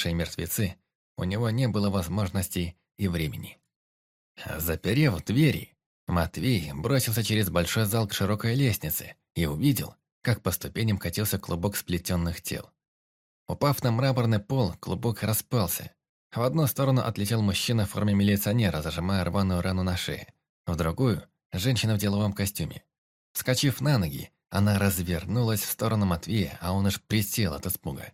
уставшие мертвецы, у него не было возможностей и времени. Заперев двери, Матвей бросился через большой зал к широкой лестнице и увидел, как по ступеням катился клубок сплетенных тел. Упав на мраморный пол, клубок распался. В одну сторону отлетел мужчина в форме милиционера, зажимая рваную рану на шее. В другую – женщина в деловом костюме. Вскочив на ноги, она развернулась в сторону Матвея, а он аж присел от испуга.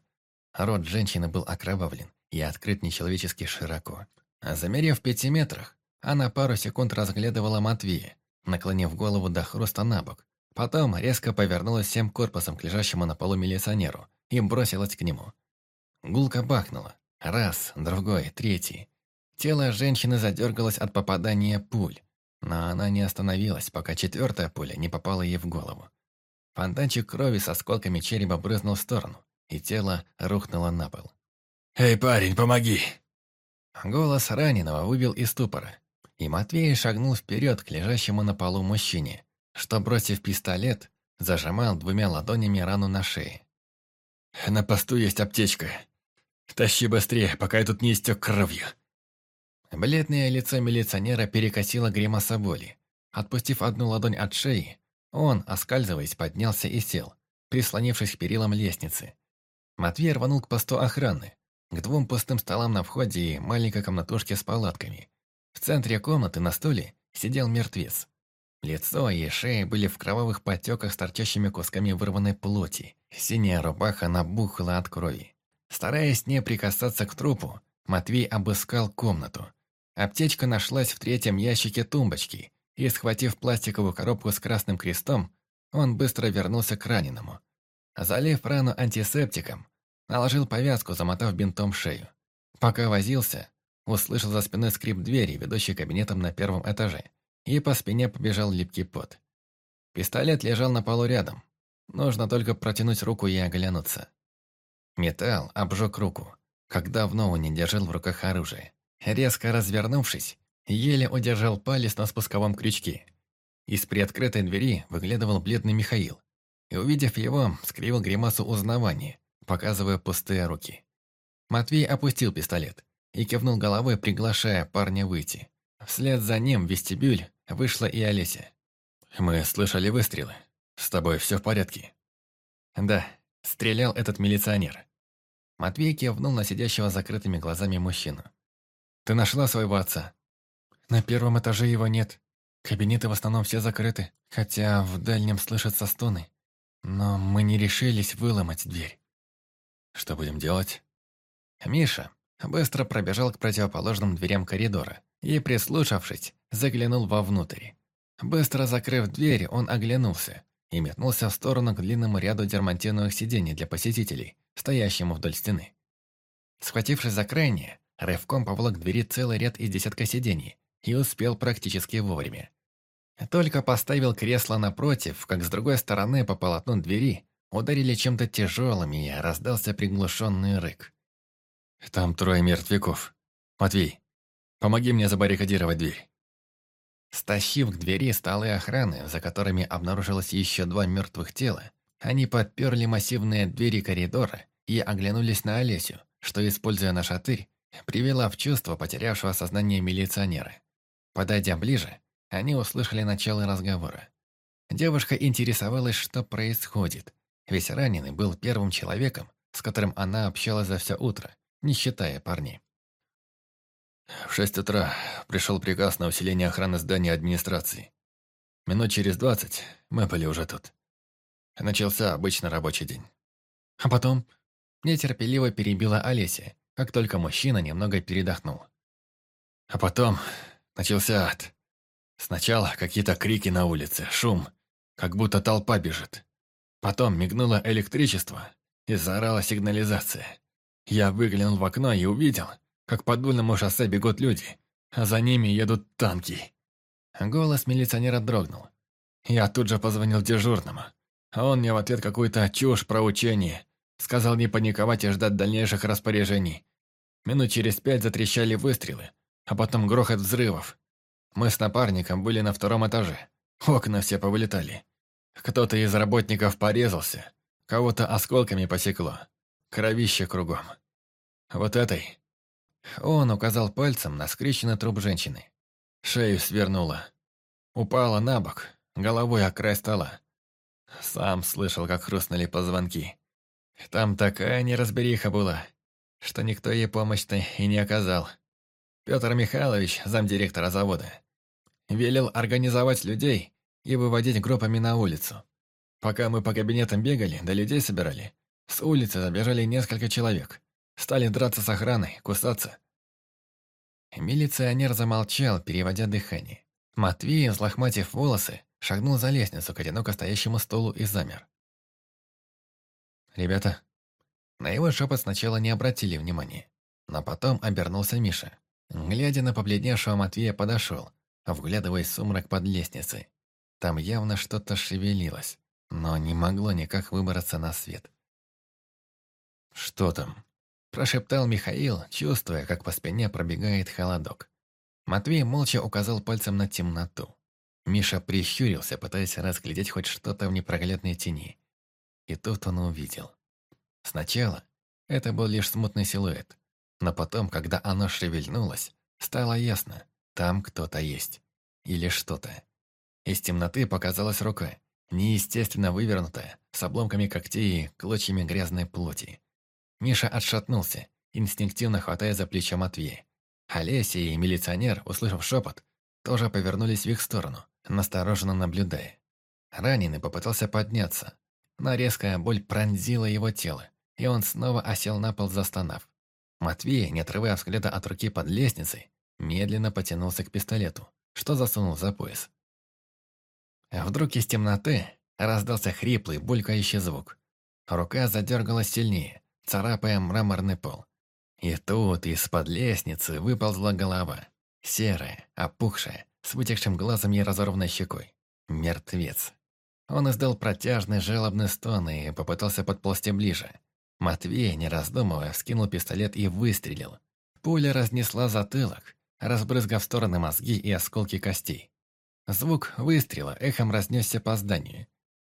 Рот женщины был окровавлен и открыт нечеловечески широко. А замерев в пяти метрах, она пару секунд разглядывала Матвея, наклонив голову до хруста на бок. Потом резко повернулась всем корпусом к лежащему на полу милиционеру и бросилась к нему. Гулка бахнула. Раз, другой, третий. Тело женщины задергалось от попадания пуль, но она не остановилась, пока четвертая пуля не попала ей в голову. Фонтанчик крови с осколками черепа брызнул в сторону, и тело рухнуло на пол. «Эй, парень, помоги!» Голос раненого выбил из ступора, и Матвей шагнул вперед к лежащему на полу мужчине, что, бросив пистолет, зажимал двумя ладонями рану на шее. «На посту есть аптечка. Тащи быстрее, пока я тут не истек кровью». Бледное лицо милиционера перекосило гримаса боли. Отпустив одну ладонь от шеи, он, оскальзываясь, поднялся и сел, прислонившись к перилам лестницы. Матвей рванул к посту охраны, к двум пустым столам на входе и маленькой комнатушке с палатками. В центре комнаты на стуле сидел мертвец. Лицо и шея были в кровавых потеках с торчащими кусками вырванной плоти. Синяя рубаха набухла от крови. Стараясь не прикасаться к трупу, Матвей обыскал комнату. Аптечка нашлась в третьем ящике тумбочки, и, схватив пластиковую коробку с красным крестом, он быстро вернулся к раненому. Залив рану антисептиком, наложил повязку, замотав бинтом шею. Пока возился, услышал за спиной скрип двери, ведущей кабинетом на первом этаже, и по спине побежал липкий пот. Пистолет лежал на полу рядом. Нужно только протянуть руку и оглянуться. Металл обжег руку, как давно он не держал в руках оружие. Резко развернувшись, еле удержал палец на спусковом крючке. Из приоткрытой двери выглядывал бледный Михаил, и, увидев его, скривил гримасу узнавания, показывая пустые руки. Матвей опустил пистолет и кивнул головой, приглашая парня выйти. Вслед за ним в вестибюль вышла и Олеся. «Мы слышали выстрелы. С тобой все в порядке?» «Да, стрелял этот милиционер». Матвей кивнул на сидящего закрытыми глазами мужчину. «Ты нашла своего отца?» «На первом этаже его нет. Кабинеты в основном все закрыты, хотя в дальнем слышатся стоны. Но мы не решились выломать дверь». «Что будем делать?» Миша быстро пробежал к противоположным дверям коридора и, прислушавшись, заглянул вовнутрь. Быстро закрыв дверь, он оглянулся и метнулся в сторону к длинному ряду дермантиновых сидений для посетителей, стоящему вдоль стены. Схватившись за крайнее, рывком поволок к двери целый ряд из десятка сидений и успел практически вовремя. Только поставил кресло напротив, как с другой стороны по полотну двери ударили чем-то тяжелым и раздался приглушенный рык. «Там трое мертвяков. Матвей, помоги мне забаррикадировать дверь». Стащив к двери столы охраны, за которыми обнаружилось еще два мертвых тела, они подперли массивные двери коридора и оглянулись на Олесю, что, используя наш отырь, привела в чувство потерявшего сознание милиционера. Подойдя ближе, они услышали начало разговора. Девушка интересовалась, что происходит, ведь раненый был первым человеком, с которым она общалась за все утро, не считая парней. В шесть утра пришел приказ на усиление охраны здания администрации. Минут через двадцать мы были уже тут. Начался обычный рабочий день. А потом нетерпеливо перебила Олеся, как только мужчина немного передохнул. А потом начался ад. Сначала какие-то крики на улице, шум, как будто толпа бежит. Потом мигнуло электричество и заорала сигнализация. Я выглянул в окно и увидел, как по дульному шоссе бегут люди, а за ними едут танки. Голос милиционера дрогнул. Я тут же позвонил дежурному, а он мне в ответ какую-то чушь про учение. Сказал не паниковать и ждать дальнейших распоряжений. Минут через пять затрещали выстрелы, а потом грохот взрывов. Мы с напарником были на втором этаже. Окна все повылетали. Кто-то из работников порезался, кого-то осколками посекло. Кровище кругом. Вот этой. Он указал пальцем на скрещенный труп женщины. Шею свернула. Упала на бок, головой о край стола. Сам слышал, как хрустнули позвонки. Там такая неразбериха была, что никто ей помощь-то и не оказал. Петр Михайлович, замдиректора завода, велел организовать людей и выводить группами на улицу. Пока мы по кабинетам бегали, да людей собирали, с улицы забежали несколько человек. Стали драться с охраной, кусаться. Милиционер замолчал, переводя дыхание. Матвей, взлохматив волосы, шагнул за лестницу к одиноко стоящему столу и замер. «Ребята». На его шепот сначала не обратили внимания, но потом обернулся Миша. Глядя на побледневшего Матвея, подошел, вглядываясь в сумрак под лестницей. Там явно что-то шевелилось, но не могло никак выбраться на свет. «Что там?» – прошептал Михаил, чувствуя, как по спине пробегает холодок. Матвей молча указал пальцем на темноту. Миша прищурился, пытаясь разглядеть хоть что-то в непроглядной тени. И тут он увидел. Сначала это был лишь смутный силуэт, но потом, когда оно шевельнулось, стало ясно, там кто-то есть. Или что-то. Из темноты показалась рука, неестественно вывернутая, с обломками когтей и клочьями грязной плоти. Миша отшатнулся, инстинктивно хватая за плечо Матвея. Олеся и милиционер, услышав шепот, тоже повернулись в их сторону, настороженно наблюдая. Раненый попытался подняться, но резкая боль пронзила его тело, и он снова осел на пол, застонав. Матвей, не отрывая взгляда от руки под лестницей, медленно потянулся к пистолету, что засунул за пояс. А вдруг из темноты раздался хриплый, булькающий звук. Рука задергалась сильнее, царапая мраморный пол. И тут из-под лестницы выползла голова. Серая, опухшая, с вытекшим глазом и разорванной щекой. Мертвец. Он издал протяжный жалобный стон и попытался подползти ближе. Матвей, не раздумывая, вскинул пистолет и выстрелил. Пуля разнесла затылок, разбрызгав в стороны мозги и осколки костей. Звук выстрела эхом разнесся по зданию.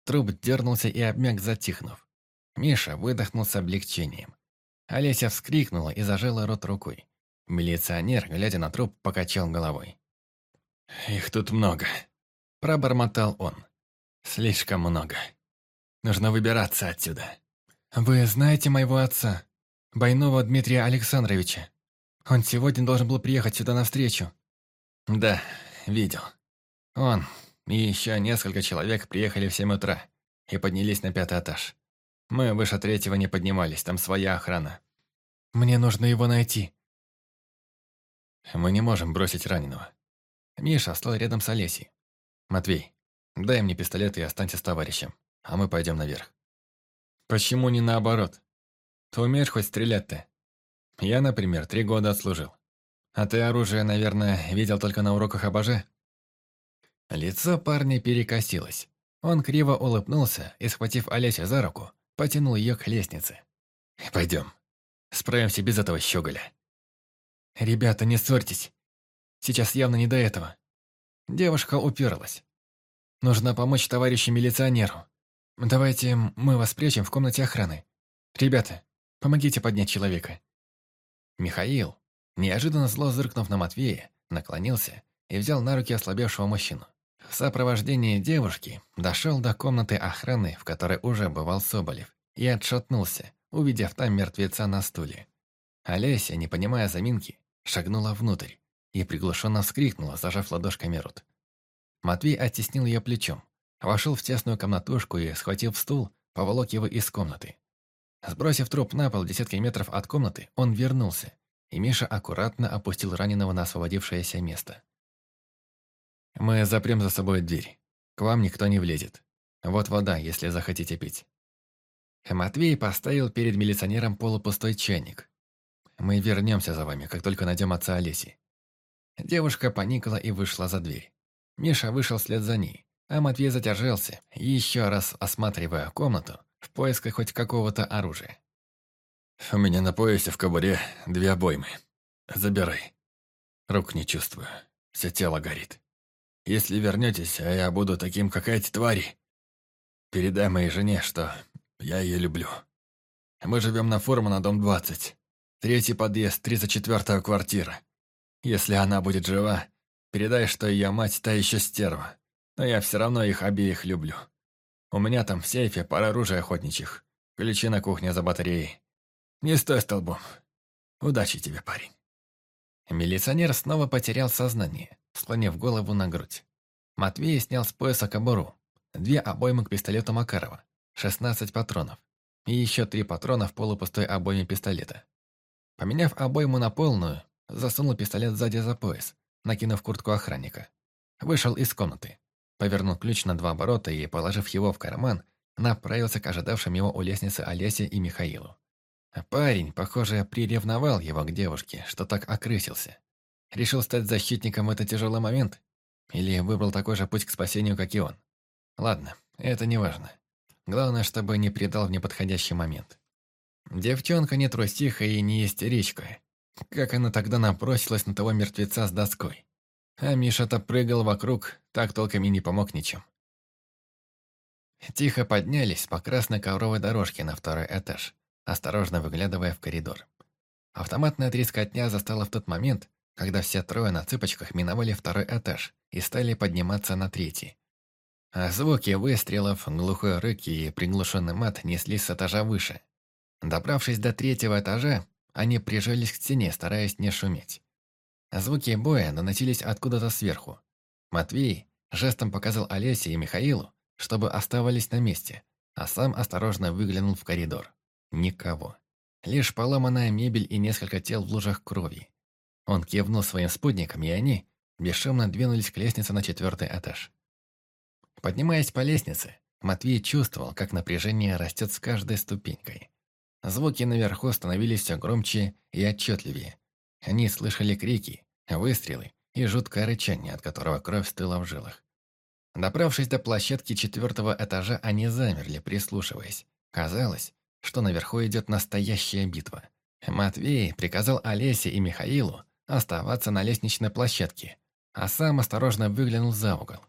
Труп дернулся и обмяк, затихнув. Миша выдохнул с облегчением. Олеся вскрикнула и зажала рот рукой. Милиционер, глядя на труп, покачал головой. «Их тут много», – пробормотал он. «Слишком много. Нужно выбираться отсюда». «Вы знаете моего отца, Бойнова Дмитрия Александровича? Он сегодня должен был приехать сюда навстречу». «Да, видел. Он и еще несколько человек приехали в семь утра и поднялись на пятый этаж. Мы выше третьего не поднимались, там своя охрана. Мне нужно его найти. Мы не можем бросить раненого. Миша стал рядом с Олесей. Матвей, дай мне пистолет и останься с товарищем, а мы пойдем наверх. Почему не наоборот? Ты умеешь хоть стрелять-то? Я, например, три года отслужил. А ты оружие, наверное, видел только на уроках АБЖ? Лицо парня перекосилось. Он криво улыбнулся и, схватив Олесю за руку, потянул ее к лестнице. «Пойдем. Справимся без этого щеголя». «Ребята, не ссорьтесь. Сейчас явно не до этого». Девушка уперлась. «Нужно помочь товарищу милиционеру. Давайте мы вас спрячем в комнате охраны. Ребята, помогите поднять человека». Михаил, неожиданно зло зыркнув на Матвея, наклонился и взял на руки ослабевшего мужчину. В сопровождении девушки дошел до комнаты охраны, в которой уже бывал Соболев, и отшатнулся, увидев там мертвеца на стуле. Олеся, не понимая заминки, шагнула внутрь и приглушенно вскрикнула, зажав ладошками рот. Матвей оттеснил ее плечом, вошел в тесную комнатушку и, схватив стул, поволок его из комнаты. Сбросив труп на пол десятки метров от комнаты, он вернулся, и Миша аккуратно опустил раненого на освободившееся место. Мы запрем за собой дверь. К вам никто не влезет. Вот вода, если захотите пить». Матвей поставил перед милиционером полупустой чайник. «Мы вернемся за вами, как только найдем отца Олеси». Девушка поникла и вышла за дверь. Миша вышел вслед за ней, а Матвей задержался, еще раз осматривая комнату в поисках хоть какого-то оружия. «У меня на поясе в кобуре две обоймы. Забирай. Рук не чувствую, все тело горит». Если вернетесь, а я буду таким, как эти твари, передай моей жене, что я ее люблю. Мы живем на Фурмана, дом 20. Третий подъезд, 34-я квартира. Если она будет жива, передай, что ее мать та еще стерва. Но я все равно их обеих люблю. У меня там в сейфе пара оружия охотничьих. Ключи на кухне за батареей. Не стой столбом. Удачи тебе, парень. Милиционер снова потерял сознание, склонив голову на грудь. Матвей снял с пояса кобуру. Две обоймы к пистолету Макарова, 16 патронов. И еще три патрона в полупустой обойме пистолета. Поменяв обойму на полную, засунул пистолет сзади за пояс, накинув куртку охранника. Вышел из комнаты. Повернул ключ на два оборота и, положив его в карман, направился к ожидавшим его у лестницы Олесе и Михаилу. Парень, похоже, приревновал его к девушке, что так окрысился. Решил стать защитником в этот тяжелый момент? Или выбрал такой же путь к спасению, как и он? Ладно, это не важно. Главное, чтобы не предал в неподходящий момент. Девчонка не трусиха и не истеричка. Как она тогда напросилась на того мертвеца с доской. А Миша-то прыгал вокруг, так толком и не помог ничем. Тихо поднялись по красной ковровой дорожке на второй этаж, осторожно выглядывая в коридор. Автоматная трескотня застала в тот момент, когда все трое на цыпочках миновали второй этаж и стали подниматься на третий. А звуки выстрелов, глухой рык и приглушенный мат неслись с этажа выше. Добравшись до третьего этажа, они прижались к стене, стараясь не шуметь. Звуки боя наносились откуда-то сверху. Матвей жестом показал Олесе и Михаилу, чтобы оставались на месте, а сам осторожно выглянул в коридор. Никого. Лишь поломанная мебель и несколько тел в лужах крови. Он кивнул своим спутникам, и они бесшумно двинулись к лестнице на четвертый этаж. Поднимаясь по лестнице, Матвей чувствовал, как напряжение растет с каждой ступенькой. Звуки наверху становились все громче и отчетливее. Они слышали крики, выстрелы и жуткое рычание, от которого кровь стыла в жилах. Добравшись до площадки четвертого этажа, они замерли, прислушиваясь. Казалось, что наверху идет настоящая битва. Матвей приказал Олесе и Михаилу оставаться на лестничной площадке, а сам осторожно выглянул за угол.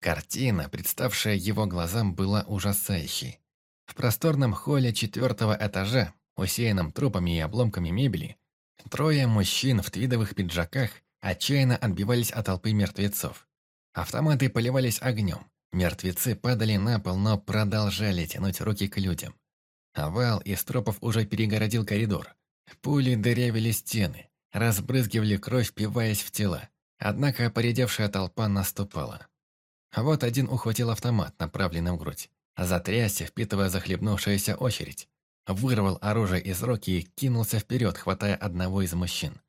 Картина, представшая его глазам, была ужасающей. В просторном холле четвертого этажа, усеянном трупами и обломками мебели, трое мужчин в твидовых пиджаках отчаянно отбивались от толпы мертвецов. Автоматы поливались огнем. Мертвецы падали на пол, но продолжали тянуть руки к людям. Овал из трупов уже перегородил коридор. Пули дырявили стены, разбрызгивали кровь, впиваясь в тела. Однако поредевшая толпа наступала. Вот один ухватил автомат, направленный в грудь. Затрясся, впитывая захлебнувшуюся очередь. Вырвал оружие из рук и кинулся вперед, хватая одного из мужчин.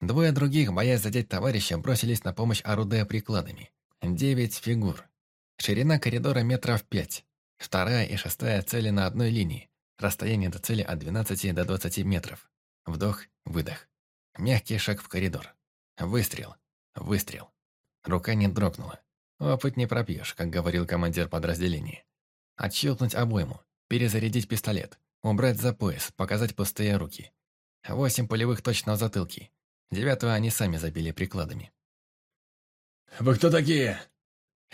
Двое других, боясь задеть товарища, бросились на помощь, орудуя прикладами. Девять фигур. Ширина коридора метров пять. Вторая и шестая цели на одной линии. Расстояние до цели от 12 до 20 метров. Вдох, выдох. Мягкий шаг в коридор. Выстрел. Выстрел. Рука не дрогнула. Опыт не пропьешь, как говорил командир подразделения. Отщелкнуть обойму, перезарядить пистолет, убрать за пояс, показать пустые руки. Восемь полевых точно в затылке. Девятого они сами забили прикладами. «Вы кто такие?»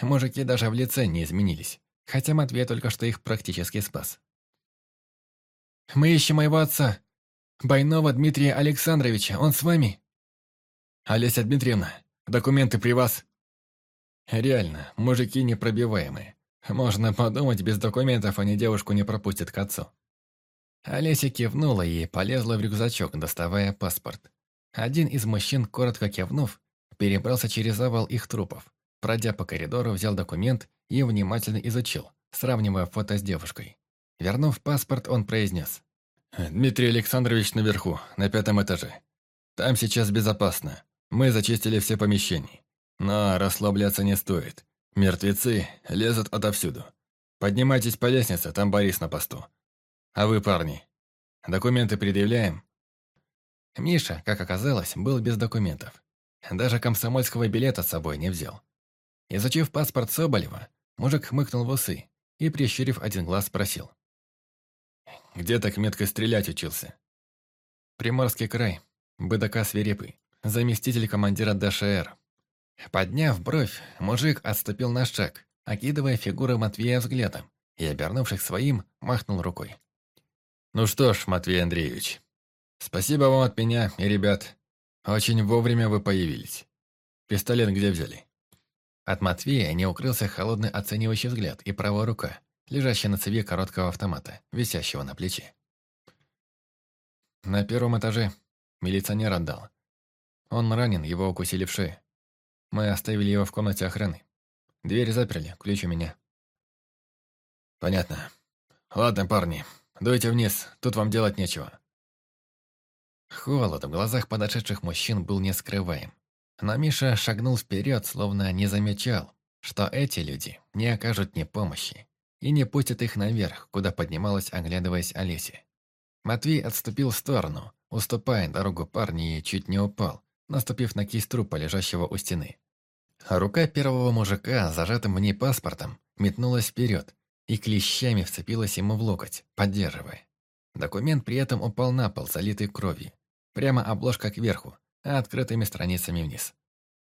Мужики даже в лице не изменились, хотя Матвей только что их практически спас. «Мы ищем моего отца, Байнова Дмитрия Александровича, он с вами?» «Олеся Дмитриевна, документы при вас?» «Реально, мужики непробиваемые. Можно подумать, без документов они девушку не пропустят к отцу. Олеся кивнула и полезла в рюкзачок, доставая паспорт. Один из мужчин, коротко кивнув, перебрался через завал их трупов. Пройдя по коридору, взял документ и внимательно изучил, сравнивая фото с девушкой. Вернув паспорт, он произнес. «Дмитрий Александрович наверху, на пятом этаже. Там сейчас безопасно. Мы зачистили все помещения. Но расслабляться не стоит. Мертвецы лезут отовсюду. Поднимайтесь по лестнице, там Борис на посту. А вы, парни, документы предъявляем?» Миша, как оказалось, был без документов. Даже комсомольского билета с собой не взял. Изучив паспорт Соболева, мужик хмыкнул в усы и, прищурив один глаз, спросил. «Где так метко стрелять учился?» «Приморский край, БДК свирепый, заместитель командира ДШР, Подняв бровь, мужик отступил на шаг, окидывая фигуру Матвея взглядом, и, обернувшись своим, махнул рукой. «Ну что ж, Матвей Андреевич, Спасибо вам от меня и ребят. Очень вовремя вы появились. Пистолет где взяли? От Матвея не укрылся холодный оценивающий взгляд и правая рука, лежащая на цеве короткого автомата, висящего на плече. На первом этаже милиционер отдал. Он ранен, его укусили в шею. Мы оставили его в комнате охраны. Дверь заперли, ключ у меня. Понятно. Ладно, парни, дуйте вниз, тут вам делать нечего. Холод в глазах подошедших мужчин был нескрываем. Но Миша шагнул вперед, словно не замечал, что эти люди не окажут ни помощи и не пустят их наверх, куда поднималась, оглядываясь Олеся. Матвей отступил в сторону, уступая дорогу парню и чуть не упал, наступив на кисть трупа, лежащего у стены. Рука первого мужика, зажатым в ней паспортом, метнулась вперед и клещами вцепилась ему в локоть, поддерживая. Документ при этом упал на пол, залитый кровью. Прямо обложка кверху, а открытыми страницами вниз.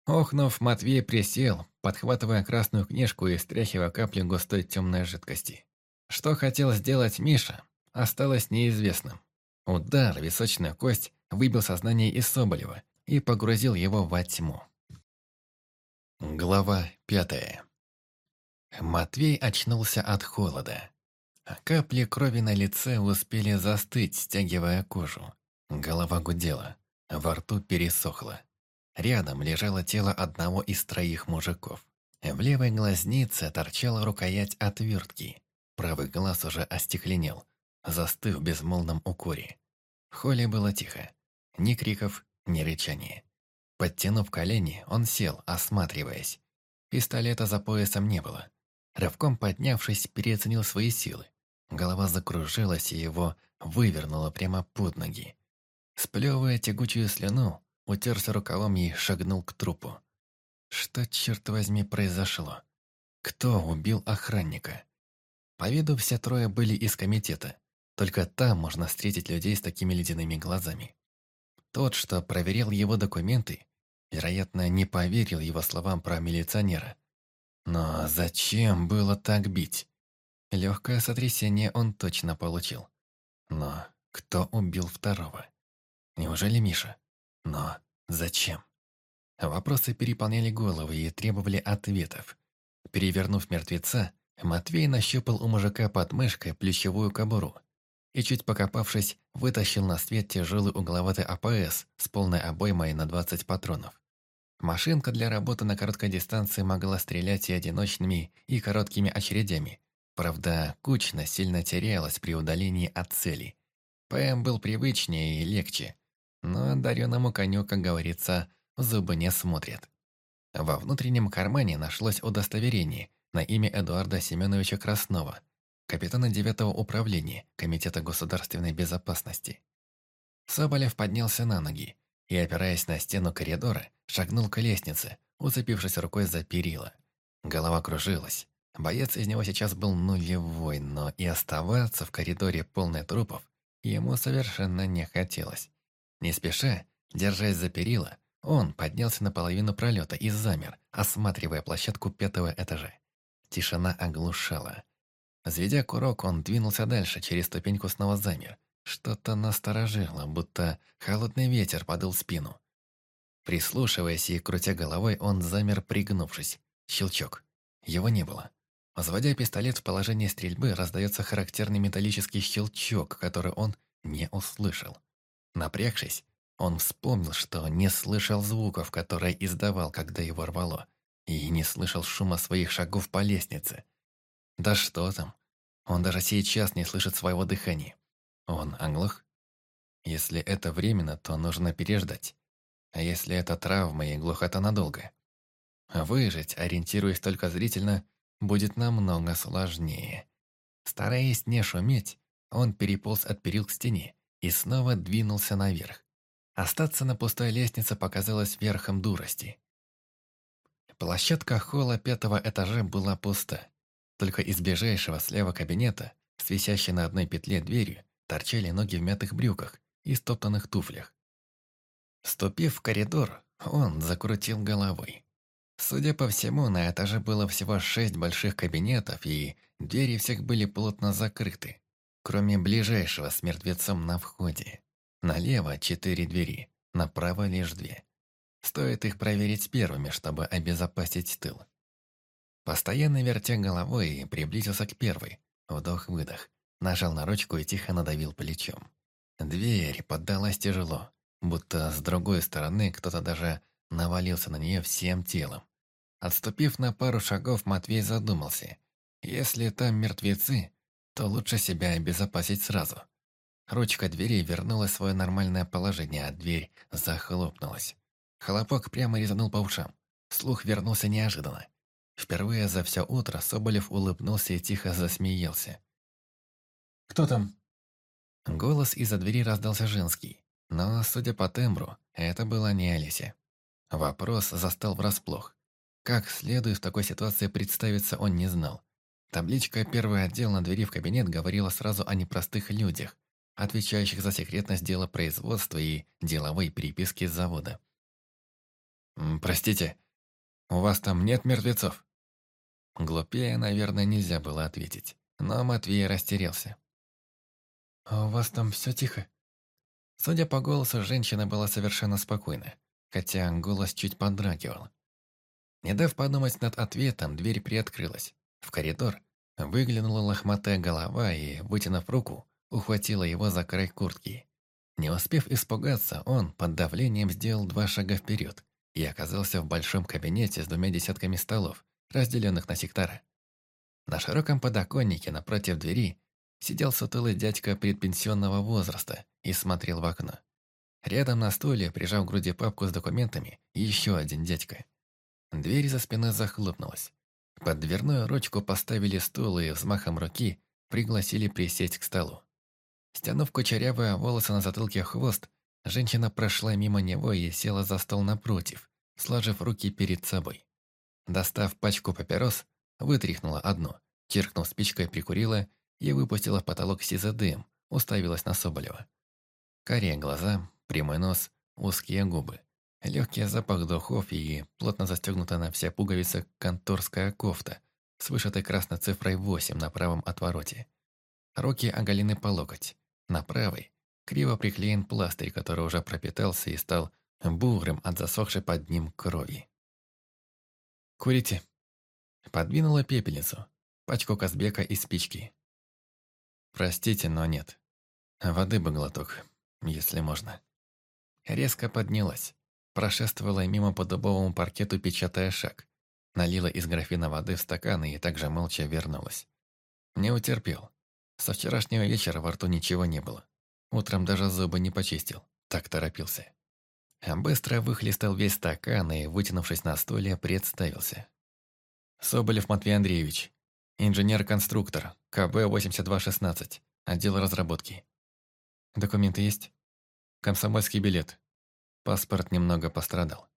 Охнув, Матвей присел, подхватывая красную книжку и стряхивая капли густой темной жидкости. Что хотел сделать Миша, осталось неизвестным. Удар, височная кость, выбил сознание из Соболева и погрузил его во тьму. Глава пятая. Матвей очнулся от холода. Капли крови на лице успели застыть, стягивая кожу. Голова гудела, во рту пересохло. Рядом лежало тело одного из троих мужиков. В левой глазнице торчала рукоять отвертки. Правый глаз уже остекленел, застыв в безмолвном укоре. В холле было тихо. Ни криков, ни рычания. Подтянув колени, он сел, осматриваясь. Пистолета за поясом не было. Рывком поднявшись, переоценил свои силы. Голова закружилась, и его вывернуло прямо под ноги. Сплевывая тягучую слюну, утерся рукавом и шагнул к трупу. Что, черт возьми, произошло? Кто убил охранника? По виду все трое были из комитета. Только там можно встретить людей с такими ледяными глазами. Тот, что проверял его документы, вероятно, не поверил его словам про милиционера. Но зачем было так бить? Легкое сотрясение он точно получил. Но кто убил второго? Неужели Миша? Но зачем? Вопросы переполняли головы и требовали ответов. Перевернув мертвеца, Матвей нащупал у мужика под мышкой плечевую кобуру и, чуть покопавшись, вытащил на свет тяжелый угловатый АПС с полной обоймой на 20 патронов. Машинка для работы на короткой дистанции могла стрелять и одиночными, и короткими очередями. Правда, кучно сильно терялась при удалении от цели. ПМ был привычнее и легче, но дареному коню, как говорится, зубы не смотрят. Во внутреннем кармане нашлось удостоверение на имя Эдуарда Семеновича Краснова, капитана 9 управления Комитета государственной безопасности. Соболев поднялся на ноги и, опираясь на стену коридора, шагнул к лестнице, уцепившись рукой за перила. Голова кружилась. Боец из него сейчас был нулевой, но и оставаться в коридоре полный трупов ему совершенно не хотелось. Не спеша, держась за перила, он поднялся на половину пролета и замер, осматривая площадку пятого этажа. Тишина оглушала. Взведя курок, он двинулся дальше, через ступеньку снова замер. Что-то насторожило, будто холодный ветер подул спину. Прислушиваясь и крутя головой, он замер, пригнувшись. Щелчок. Его не было. Взводя пистолет в положение стрельбы, раздается характерный металлический щелчок, который он не услышал. Напрягшись, он вспомнил, что не слышал звуков, которые издавал, когда его рвало, и не слышал шума своих шагов по лестнице. Да что там, он даже сейчас не слышит своего дыхания. Он оглох? Если это временно, то нужно переждать. А если это травма и глухота надолго? Выжить, ориентируясь только зрительно, будет намного сложнее. Стараясь не шуметь, он переполз от перил к стене и снова двинулся наверх. Остаться на пустой лестнице показалось верхом дурости. Площадка холла пятого этажа была пуста. Только из ближайшего слева кабинета, с на одной петле дверью, торчали ноги в мятых брюках и стоптанных туфлях. Ступив в коридор, он закрутил головой. Судя по всему, на этаже было всего шесть больших кабинетов, и двери всех были плотно закрыты, кроме ближайшего с мертвецом на входе. Налево четыре двери, направо лишь две. Стоит их проверить первыми, чтобы обезопасить тыл. Постоянно вертя головой, приблизился к первой. Вдох-выдох. Нажал на ручку и тихо надавил плечом. Дверь поддалась тяжело, будто с другой стороны кто-то даже навалился на нее всем телом. Отступив на пару шагов, Матвей задумался. Если там мертвецы, то лучше себя обезопасить сразу. Ручка двери вернула свое нормальное положение, а дверь захлопнулась. Хлопок прямо резанул по ушам. Слух вернулся неожиданно. Впервые за все утро Соболев улыбнулся и тихо засмеялся. «Кто там?» Голос из-за двери раздался женский, но, судя по тембру, это была не Олеся. Вопрос застал врасплох. Как следует в такой ситуации представиться он не знал. Табличка «Первый отдел» на двери в кабинет говорила сразу о непростых людях, отвечающих за секретность дела производства и деловой переписки с завода. «Простите, у вас там нет мертвецов?» Глупее, наверное, нельзя было ответить, но Матвей растерялся. «А у вас там все тихо?» Судя по голосу, женщина была совершенно спокойна, хотя голос чуть подрагивал. Не дав подумать над ответом, дверь приоткрылась. В коридор выглянула лохматая голова и, вытянув руку, ухватила его за край куртки. Не успев испугаться, он под давлением сделал два шага вперед и оказался в большом кабинете с двумя десятками столов, разделенных на сектора. На широком подоконнике напротив двери сидел сутулый дядька предпенсионного возраста и смотрел в окно. Рядом на стуле, прижав к груди папку с документами, еще один дядька. Дверь за спиной захлопнулась. Под дверную ручку поставили стул и взмахом руки пригласили присесть к столу. Стянув кучерявые волосы на затылке хвост, женщина прошла мимо него и села за стол напротив, сложив руки перед собой. Достав пачку папирос, вытряхнула одну, чиркнув спичкой, прикурила и выпустила в потолок сизый дым, уставилась на Соболева. Карие глаза, прямой нос, узкие губы. Легкий запах духов и плотно застегнутая на все пуговицы конторская кофта с вышитой красной цифрой 8 на правом отвороте. Руки оголены по локоть. На правой криво приклеен пластырь, который уже пропитался и стал бугрым от засохшей под ним крови. «Курите?» Подвинула пепельницу, пачку Казбека и спички. «Простите, но нет. Воды бы глоток, если можно». Резко поднялась, прошествовала мимо по дубовому паркету, печатая шаг. Налила из графина воды в стакан и также молча вернулась. Не утерпел. Со вчерашнего вечера во рту ничего не было. Утром даже зубы не почистил. Так торопился. Быстро выхлестал весь стакан и, вытянувшись на стуле, представился. Соболев Матвей Андреевич. Инженер-конструктор. КБ-8216. Отдел разработки. Документы есть? Комсомольский билет. Паспорт немного пострадал.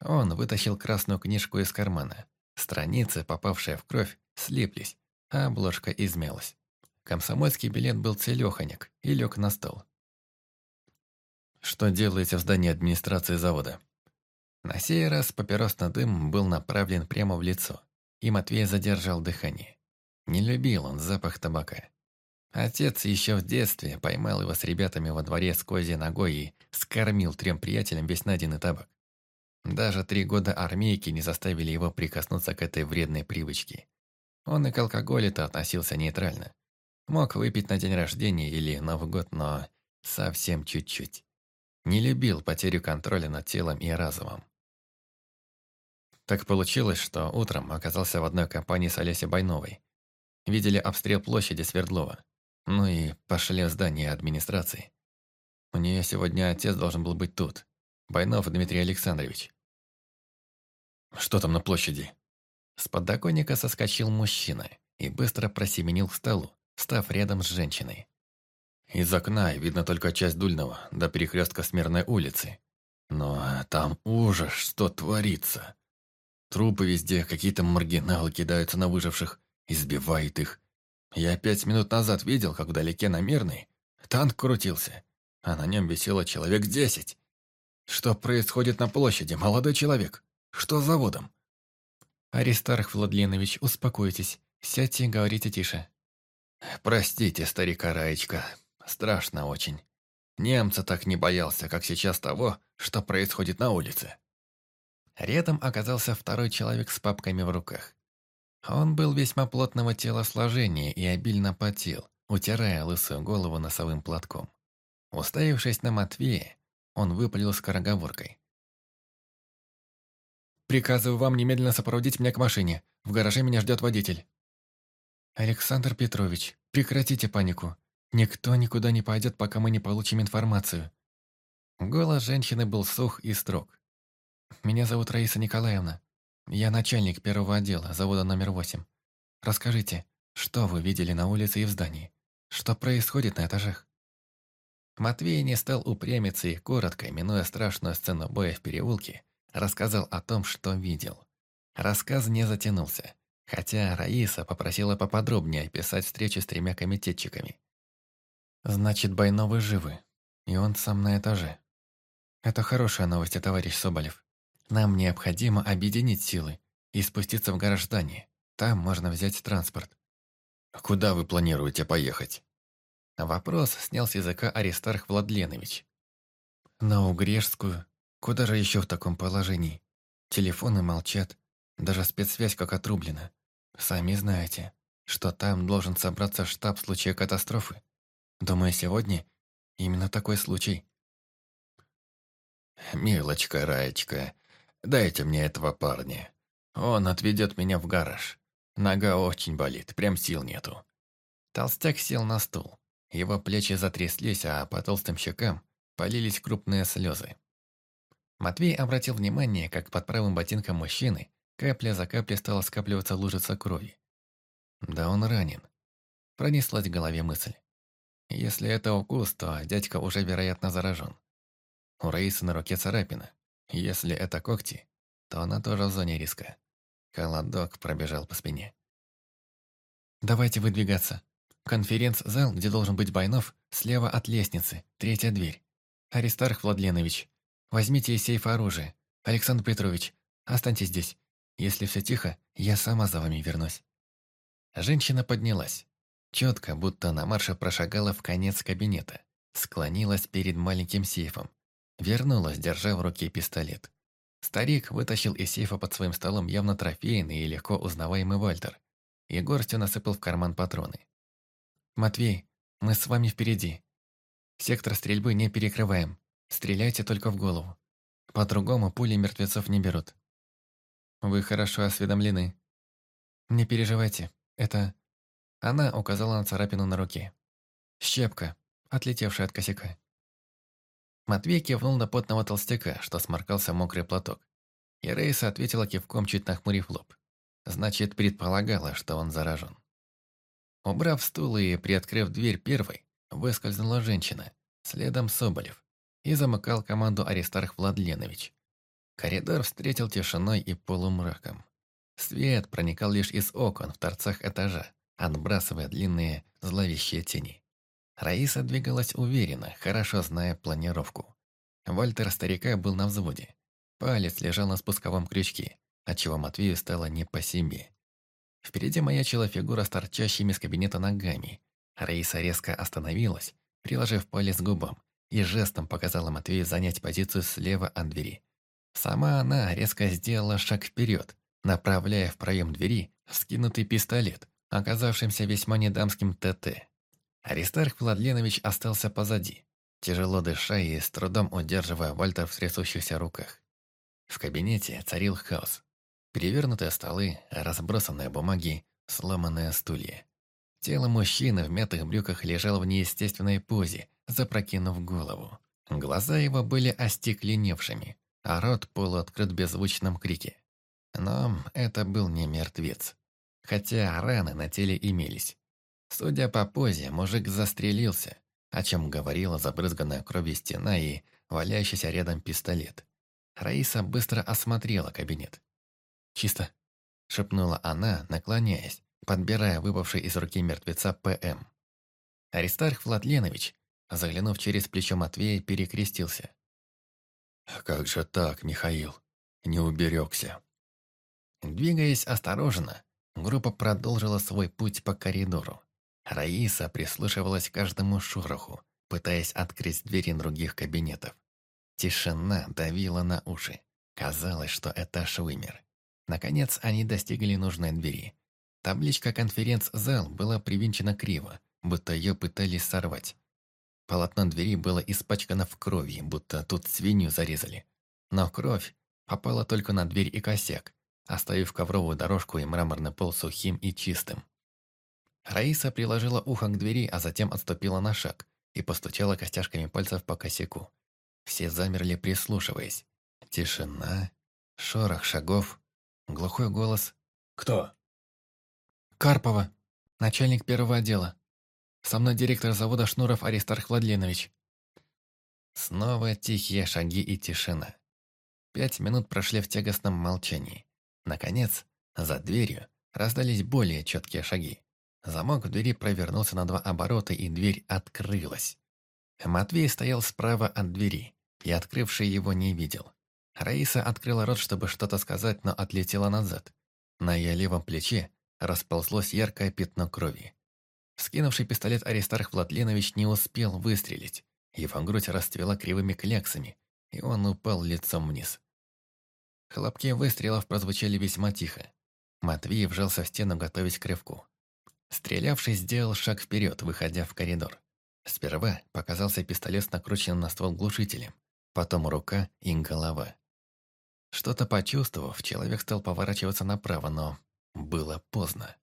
Он вытащил красную книжку из кармана. Страницы, попавшие в кровь, слиплись, а обложка измялась. Комсомольский билет был целёхонек и лег на стол. «Что делаете в здании администрации завода?» На сей раз папиросный дым был направлен прямо в лицо, и Матвей задержал дыхание. Не любил он запах табака. Отец еще в детстве поймал его с ребятами во дворе с козьей ногой и скормил трем приятелям весь найденный табак. Даже три года армейки не заставили его прикоснуться к этой вредной привычке. Он и к алкоголю-то относился нейтрально. Мог выпить на день рождения или Новый год, но совсем чуть-чуть. Не любил потерю контроля над телом и разумом. Так получилось, что утром оказался в одной компании с Олесей Байновой. Видели обстрел площади Свердлова. Ну и пошли в здание администрации. У нее сегодня отец должен был быть тут. Байнов Дмитрий Александрович. Что там на площади? С подоконника соскочил мужчина и быстро просеменил к столу, став рядом с женщиной. Из окна видно только часть Дульного до перекрестка Смирной улицы. Но там ужас, что творится. Трупы везде, какие-то маргиналы кидаются на выживших, избивают их. Я пять минут назад видел, как вдалеке на Мирной танк крутился, а на нем висело человек десять. Что происходит на площади, молодой человек? Что с заводом? Аристарх Владленович, успокойтесь. Сядьте и говорите тише. «Простите, старика Раечка, страшно очень. Немца так не боялся, как сейчас того, что происходит на улице. Рядом оказался второй человек с папками в руках. Он был весьма плотного телосложения и обильно потел, утирая лысую голову носовым платком. Уставившись на Матвея, он выпалил скороговоркой. «Приказываю вам немедленно сопроводить меня к машине. В гараже меня ждет водитель». «Александр Петрович, прекратите панику. Никто никуда не пойдет, пока мы не получим информацию». Голос женщины был сух и строг. «Меня зовут Раиса Николаевна. Я начальник первого отдела, завода номер восемь. Расскажите, что вы видели на улице и в здании? Что происходит на этажах?» Матвей не стал упрямиться и коротко, минуя страшную сцену боя в переулке, рассказал о том, что видел. Рассказ не затянулся, хотя Раиса попросила поподробнее описать встречу с тремя комитетчиками. «Значит, Байновы живы, и он сам на этаже. Это хорошая новость, товарищ Соболев. Нам необходимо объединить силы и спуститься в гараж здания. Там можно взять транспорт». «Куда вы планируете поехать?» Вопрос снял с языка Аристарх Владленович. «На Угрешскую. Куда же еще в таком положении? Телефоны молчат, даже спецсвязь как отрублена. Сами знаете, что там должен собраться штаб в случае катастрофы. Думаю, сегодня именно такой случай. «Милочка, Раечка, дайте мне этого парня. Он отведет меня в гараж. Нога очень болит, прям сил нету». Толстяк сел на стул. Его плечи затряслись, а по толстым щекам полились крупные слезы. Матвей обратил внимание, как под правым ботинком мужчины капля за каплей стала скапливаться лужица крови. Да он ранен. Пронеслась в голове мысль. Если это укус, то дядька уже, вероятно, заражен. У Раисы на руке царапина. Если это когти, то она тоже в зоне риска. Холодок пробежал по спине. «Давайте выдвигаться. Конференц-зал, где должен быть Байнов, слева от лестницы, третья дверь. Аристарх Владленович, возьмите из сейфа оружие. Александр Петрович, останьтесь здесь. Если все тихо, я сама за вами вернусь». Женщина поднялась. Четко, будто на марше прошагала в конец кабинета. Склонилась перед маленьким сейфом. Вернулась, держа в руке пистолет. Старик вытащил из сейфа под своим столом явно трофейный и легко узнаваемый Вальтер. И горстью насыпал в карман патроны. «Матвей, мы с вами впереди. Сектор стрельбы не перекрываем. Стреляйте только в голову. По-другому пули мертвецов не берут. Вы хорошо осведомлены. Не переживайте, это она указала на царапину на руке. Щепка, отлетевшая от косяка. Матвей кивнул на потного толстяка, что сморкался мокрый платок. И Рейса ответила кивком, чуть нахмурив лоб. Значит, предполагала, что он заражен. Убрав стул и приоткрыв дверь первой, выскользнула женщина, следом Соболев, и замыкал команду Аристарх Владленович. Коридор встретил тишиной и полумраком. Свет проникал лишь из окон в торцах этажа, отбрасывая длинные зловещие тени. Раиса двигалась уверенно, хорошо зная планировку. Вальтер старика был на взводе. Палец лежал на спусковом крючке, отчего Матвею стало не по себе. Впереди маячила фигура с торчащими из кабинета ногами. Раиса резко остановилась, приложив палец к губам, и жестом показала Матвею занять позицию слева от двери. Сама она резко сделала шаг вперед, направляя в проем двери вскинутый пистолет, оказавшимся весьма недамским ТТ. Аристарх Владленович остался позади, тяжело дыша и с трудом удерживая Вальтер в трясущихся руках. В кабинете царил хаос. Перевернутые столы, разбросанные бумаги, сломанные стулья. Тело мужчины в мятых брюках лежало в неестественной позе, запрокинув голову. Глаза его были остекленевшими, а рот полуоткрыт в беззвучном крике. Но это был не мертвец хотя раны на теле имелись. Судя по позе, мужик застрелился, о чем говорила забрызганная кровью стена и валяющийся рядом пистолет. Раиса быстро осмотрела кабинет. «Чисто», — шепнула она, наклоняясь, подбирая выпавший из руки мертвеца ПМ. Аристарх Владленович, заглянув через плечо Матвея, перекрестился. «Как же так, Михаил? Не уберегся». Двигаясь осторожно, Группа продолжила свой путь по коридору. Раиса прислушивалась к каждому шороху, пытаясь открыть двери других кабинетов. Тишина давила на уши. Казалось, что этаж вымер. Наконец, они достигли нужной двери. Табличка «Конференц-зал» была привинчена криво, будто ее пытались сорвать. Полотно двери было испачкано в крови, будто тут свинью зарезали. Но кровь попала только на дверь и косяк, оставив ковровую дорожку и мраморный пол сухим и чистым. Раиса приложила ухо к двери, а затем отступила на шаг и постучала костяшками пальцев по косяку. Все замерли, прислушиваясь. Тишина, шорох шагов, глухой голос. «Кто?» «Карпова, начальник первого отдела. Со мной директор завода Шнуров Аристарх Владленович». Снова тихие шаги и тишина. Пять минут прошли в тягостном молчании. Наконец, за дверью раздались более четкие шаги. Замок в двери провернулся на два оборота, и дверь открылась. Матвей стоял справа от двери, и открывший его не видел. Раиса открыла рот, чтобы что-то сказать, но отлетела назад. На ее левом плече расползлось яркое пятно крови. Скинувший пистолет Аристарх Владленович не успел выстрелить. Его грудь расцвела кривыми кляксами, и он упал лицом вниз. Хлопки выстрелов прозвучали весьма тихо. Матвей вжался в стену, готовясь к рывку. Стрелявший сделал шаг вперед, выходя в коридор. Сперва показался пистолет с накрученным на ствол глушителем, потом рука и голова. Что-то почувствовав, человек стал поворачиваться направо, но было поздно.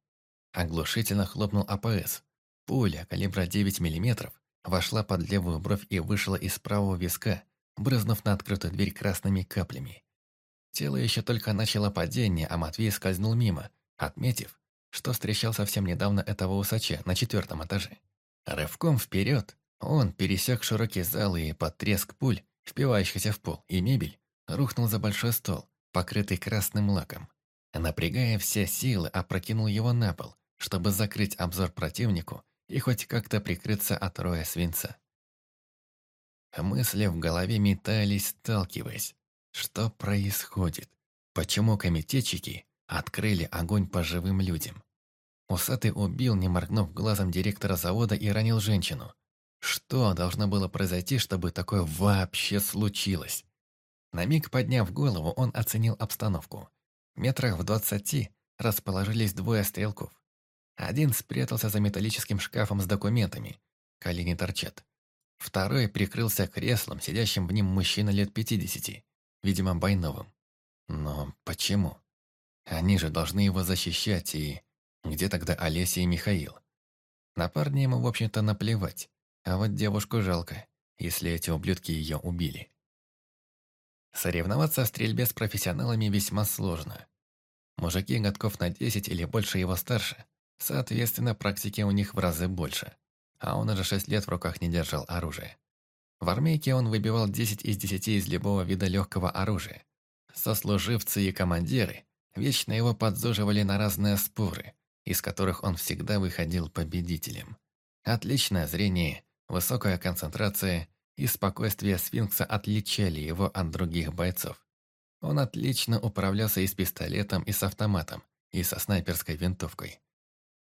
Оглушительно хлопнул АПС. Пуля калибра 9 мм вошла под левую бровь и вышла из правого виска, брызнув на открытую дверь красными каплями. Тело еще только начало падение, а Матвей скользнул мимо, отметив, что встречал совсем недавно этого усача на четвертом этаже. Рывком вперед он пересек широкий зал и под треск пуль, впивающихся в пол, и мебель, рухнул за большой стол, покрытый красным лаком. Напрягая все силы, опрокинул его на пол, чтобы закрыть обзор противнику и хоть как-то прикрыться от роя свинца. Мысли в голове метались, сталкиваясь. Что происходит? Почему комитетчики открыли огонь по живым людям? Усатый убил, не моргнув глазом директора завода и ранил женщину. Что должно было произойти, чтобы такое вообще случилось? На миг подняв голову, он оценил обстановку. Метрах в двадцати расположились двое стрелков. Один спрятался за металлическим шкафом с документами. Колени торчат. Второй прикрылся креслом, сидящим в нем мужчина лет пятидесяти, видимо, Байновым. Но почему? Они же должны его защищать, и... Где тогда Олеся и Михаил? На парня ему, в общем-то, наплевать. А вот девушку жалко, если эти ублюдки ее убили. Соревноваться в стрельбе с профессионалами весьма сложно. Мужики годков на 10 или больше его старше, соответственно, практики у них в разы больше. А он уже 6 лет в руках не держал оружие. В армейке он выбивал 10 из 10 из любого вида легкого оружия. Сослуживцы и командиры вечно его подзуживали на разные споры, из которых он всегда выходил победителем. Отличное зрение, высокая концентрация и спокойствие сфинкса отличали его от других бойцов. Он отлично управлялся и с пистолетом, и с автоматом, и со снайперской винтовкой.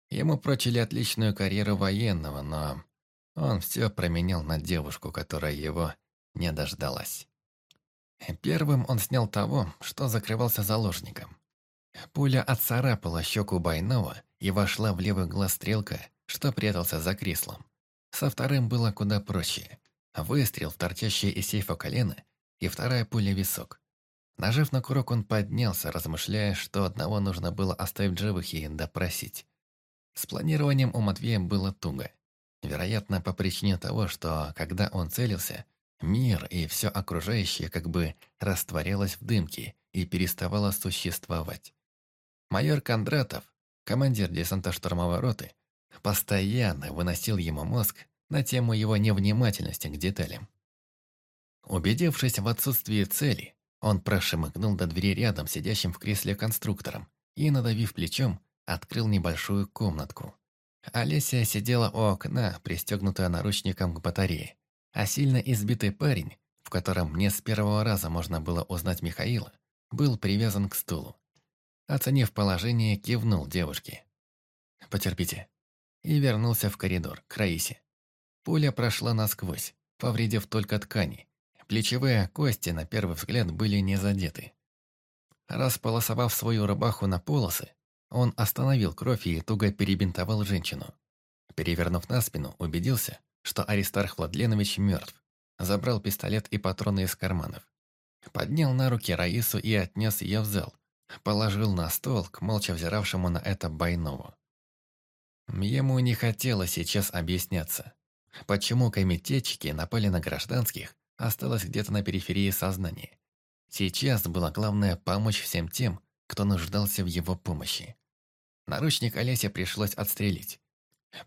Ему прочили отличную карьеру военного, но он все променял на девушку, которая его не дождалась. Первым он снял того, что закрывался заложником. Пуля отцарапала щеку Байнова и вошла в левый глаз стрелка, что прятался за креслом. Со вторым было куда проще. Выстрел в торчащее из сейфа колено и вторая пуля в висок. Нажав на курок, он поднялся, размышляя, что одного нужно было оставить живых и допросить. С планированием у Матвея было туго. Вероятно, по причине того, что, когда он целился, мир и все окружающее как бы растворялось в дымке и переставало существовать. Майор Кондратов, командир десанта-штурмовой роты, постоянно выносил ему мозг на тему его невнимательности к деталям. Убедившись в отсутствии цели, он прошемыгнул до двери рядом сидящим в кресле конструктором и, надавив плечом, открыл небольшую комнатку. Олеся сидела у окна, пристегнутая наручником к батарее, а сильно избитый парень, в котором мне с первого раза можно было узнать Михаила, был привязан к стулу. Оценив положение, кивнул девушке. «Потерпите». И вернулся в коридор, к Раисе. Пуля прошла насквозь, повредив только ткани. Плечевые кости, на первый взгляд, были не задеты. Располосовав свою рубаху на полосы, он остановил кровь и туго перебинтовал женщину. Перевернув на спину, убедился, что Аристарх Владленович мертв. Забрал пистолет и патроны из карманов. Поднял на руки Раису и отнес ее в зал. Положил на стол к молча взиравшему на это Байнову. Ему не хотелось сейчас объясняться. Почему комитетчики напали на гражданских, осталось где-то на периферии сознания. Сейчас было главное помочь всем тем, кто нуждался в его помощи. Наручник Олеся пришлось отстрелить.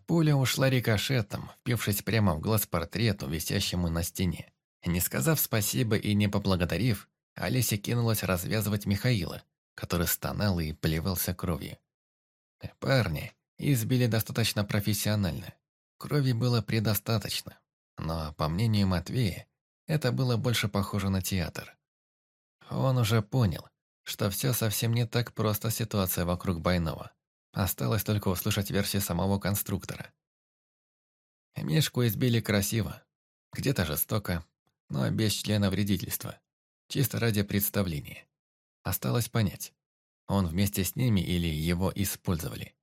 Пуля ушла рикошетом, впившись прямо в глаз портрету, висящему на стене. Не сказав спасибо и не поблагодарив, Олеся кинулась развязывать Михаила, который стонал и плевался кровью. Парни избили достаточно профессионально. Крови было предостаточно, но, по мнению Матвея, это было больше похоже на театр. Он уже понял, что все совсем не так просто ситуация вокруг Байнова. Осталось только услышать версию самого конструктора. Мишку избили красиво, где-то жестоко, но без члена вредительства, чисто ради представления. Осталось понять, он вместе с ними или его использовали.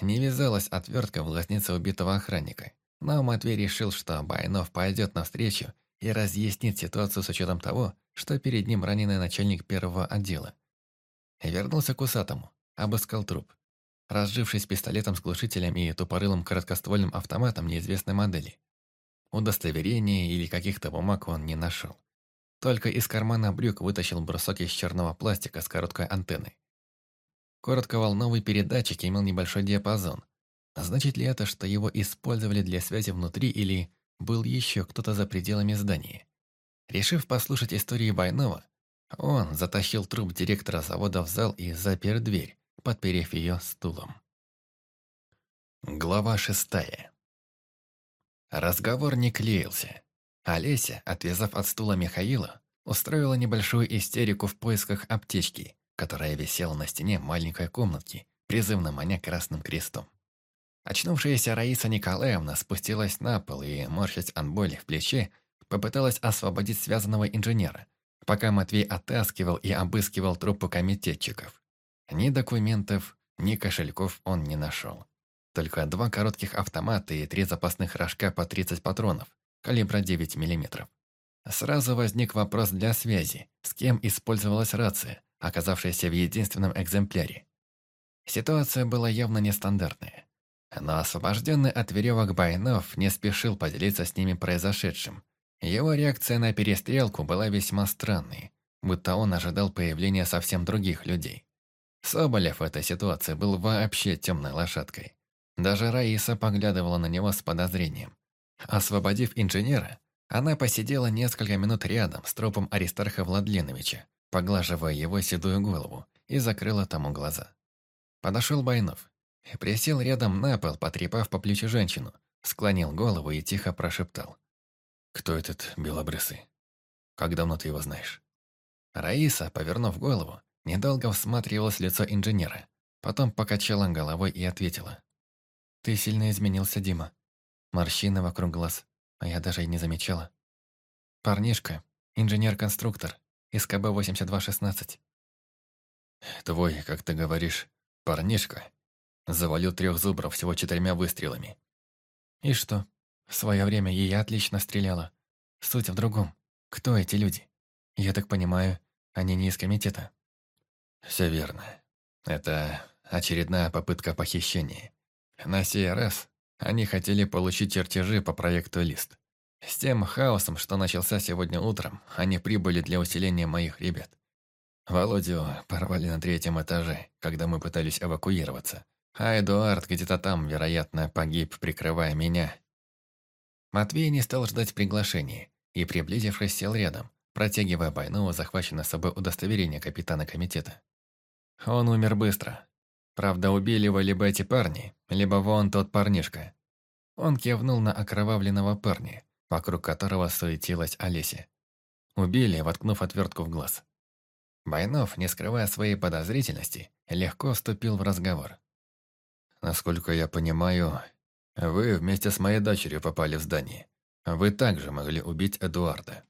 Не вязалась отвертка в глазнице убитого охранника, но Матвей решил, что Байнов пойдет навстречу и разъяснит ситуацию с учетом того, что перед ним раненый начальник первого отдела. Вернулся к усатому, обыскал труп разжившись пистолетом с глушителем и тупорылым короткоствольным автоматом неизвестной модели. Удостоверения или каких-то бумаг он не нашел. Только из кармана брюк вытащил брусок из черного пластика с короткой антенной. Коротковолновый передатчик имел небольшой диапазон. Значит ли это, что его использовали для связи внутри или был еще кто-то за пределами здания? Решив послушать истории Байнова, он затащил труп директора завода в зал и запер дверь, подперев ее стулом. Глава шестая. Разговор не клеился. Олеся, отвязав от стула Михаила, устроила небольшую истерику в поисках аптечки, которая висела на стене маленькой комнатки, призывно маня красным крестом. Очнувшаяся Раиса Николаевна спустилась на пол и, морщась от боли в плече, попыталась освободить связанного инженера, пока Матвей оттаскивал и обыскивал трупы комитетчиков. Ни документов, ни кошельков он не нашел. Только два коротких автомата и три запасных рожка по 30 патронов, калибра 9 мм. Сразу возник вопрос для связи, с кем использовалась рация, оказавшаяся в единственном экземпляре. Ситуация была явно нестандартная. Но освобожденный от веревок Байнов не спешил поделиться с ними произошедшим. Его реакция на перестрелку была весьма странной, будто он ожидал появления совсем других людей. Соболев в этой ситуации был вообще темной лошадкой. Даже Раиса поглядывала на него с подозрением. Освободив инженера, она посидела несколько минут рядом с трупом Аристарха Владленовича, поглаживая его седую голову, и закрыла тому глаза. Подошел Байнов. Присел рядом на пол, потрепав по плечу женщину, склонил голову и тихо прошептал. «Кто этот белобрысый? Как давно ты его знаешь?» Раиса, повернув голову, Недолго всматривалась в лицо инженера. Потом покачала головой и ответила. «Ты сильно изменился, Дима. Морщины вокруг глаз, а я даже и не замечала. Парнишка, инженер-конструктор, из КБ-8216». «Твой, как ты говоришь, парнишка, завалил трех зубров всего четырьмя выстрелами». «И что? В свое время и я отлично стреляла. Суть в другом. Кто эти люди? Я так понимаю, они не из комитета». Все верно. Это очередная попытка похищения. На сей раз они хотели получить чертежи по проекту «Лист». С тем хаосом, что начался сегодня утром, они прибыли для усиления моих ребят. Володю порвали на третьем этаже, когда мы пытались эвакуироваться. А Эдуард где-то там, вероятно, погиб, прикрывая меня. Матвей не стал ждать приглашения и, приблизившись, сел рядом, протягивая Байнову захваченное собой удостоверение капитана комитета. Он умер быстро. Правда, убили его либо эти парни, либо вон тот парнишка. Он кивнул на окровавленного парня, вокруг которого суетилась Олеся. Убили, воткнув отвертку в глаз. Байнов, не скрывая своей подозрительности, легко вступил в разговор. Насколько я понимаю, Вы вместе с моей дочерью попали в здание. Вы также могли убить Эдуарда.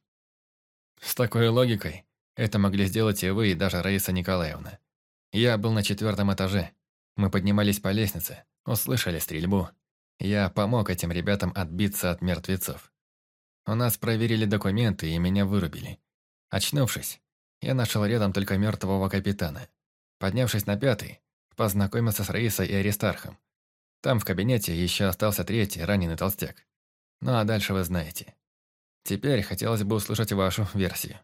С такой логикой это могли сделать и вы, и даже Раиса Николаевна. Я был на четвертом этаже. Мы поднимались по лестнице, услышали стрельбу. Я помог этим ребятам отбиться от мертвецов. У нас проверили документы и меня вырубили. Очнувшись, я нашел рядом только мертвого капитана. Поднявшись на пятый, познакомился с Раисой и Аристархом. Там в кабинете еще остался третий, раненый толстяк. Ну а дальше вы знаете. Теперь хотелось бы услышать вашу версию.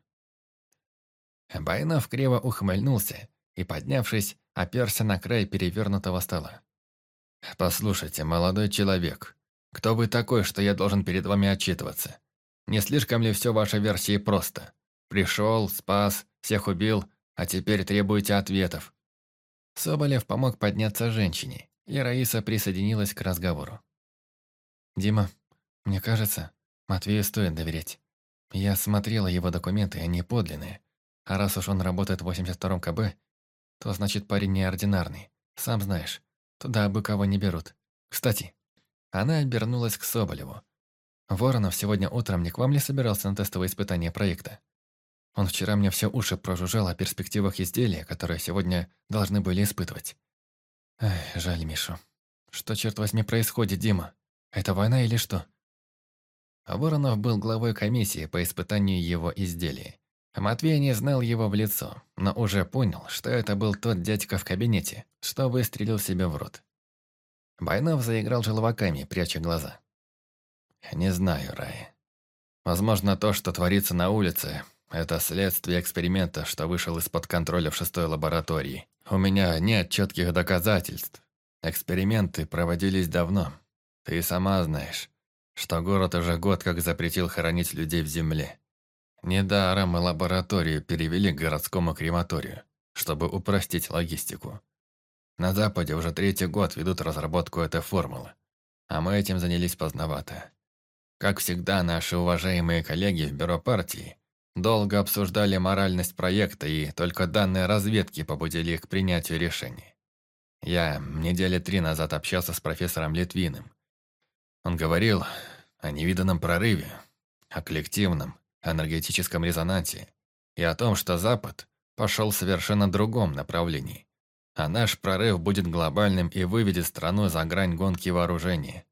Байнов криво ухмыльнулся и, поднявшись, оперся на край перевернутого стола. «Послушайте, молодой человек, кто вы такой, что я должен перед вами отчитываться? Не слишком ли все вашей версии просто? Пришел, спас, всех убил, а теперь требуете ответов?» Соболев помог подняться женщине, и Раиса присоединилась к разговору. «Дима, мне кажется, Матвею стоит доверять. Я смотрела его документы, они подлинные. А раз уж он работает в 82-м КБ, то значит парень неординарный. Сам знаешь, туда бы кого не берут. Кстати, она обернулась к Соболеву. Воронов сегодня утром не к вам ли собирался на тестовое испытание проекта? Он вчера мне все уши прожужжал о перспективах изделия, которые сегодня должны были испытывать. Эх, жаль Мишу. Что, черт возьми, происходит, Дима? Это война или что? Воронов был главой комиссии по испытанию его изделия. Матвей не знал его в лицо, но уже понял, что это был тот дядька в кабинете, что выстрелил себе в рот. Байнов заиграл желваками, пряча глаза. «Не знаю, Рай. Возможно, то, что творится на улице, это следствие эксперимента, что вышел из-под контроля в шестой лаборатории. У меня нет четких доказательств. Эксперименты проводились давно. Ты сама знаешь, что город уже год как запретил хоронить людей в земле. Недаром мы лабораторию перевели к городскому крематорию, чтобы упростить логистику. На Западе уже третий год ведут разработку этой формулы, а мы этим занялись поздновато. Как всегда, наши уважаемые коллеги в бюро партии долго обсуждали моральность проекта, и только данные разведки побудили их к принятию решений. Я недели три назад общался с профессором Литвиным. Он говорил о невиданном прорыве, о коллективном, энергетическом резонансе и о том, что Запад пошел в совершенно другом направлении, а наш прорыв будет глобальным и выведет страну за грань гонки вооружений.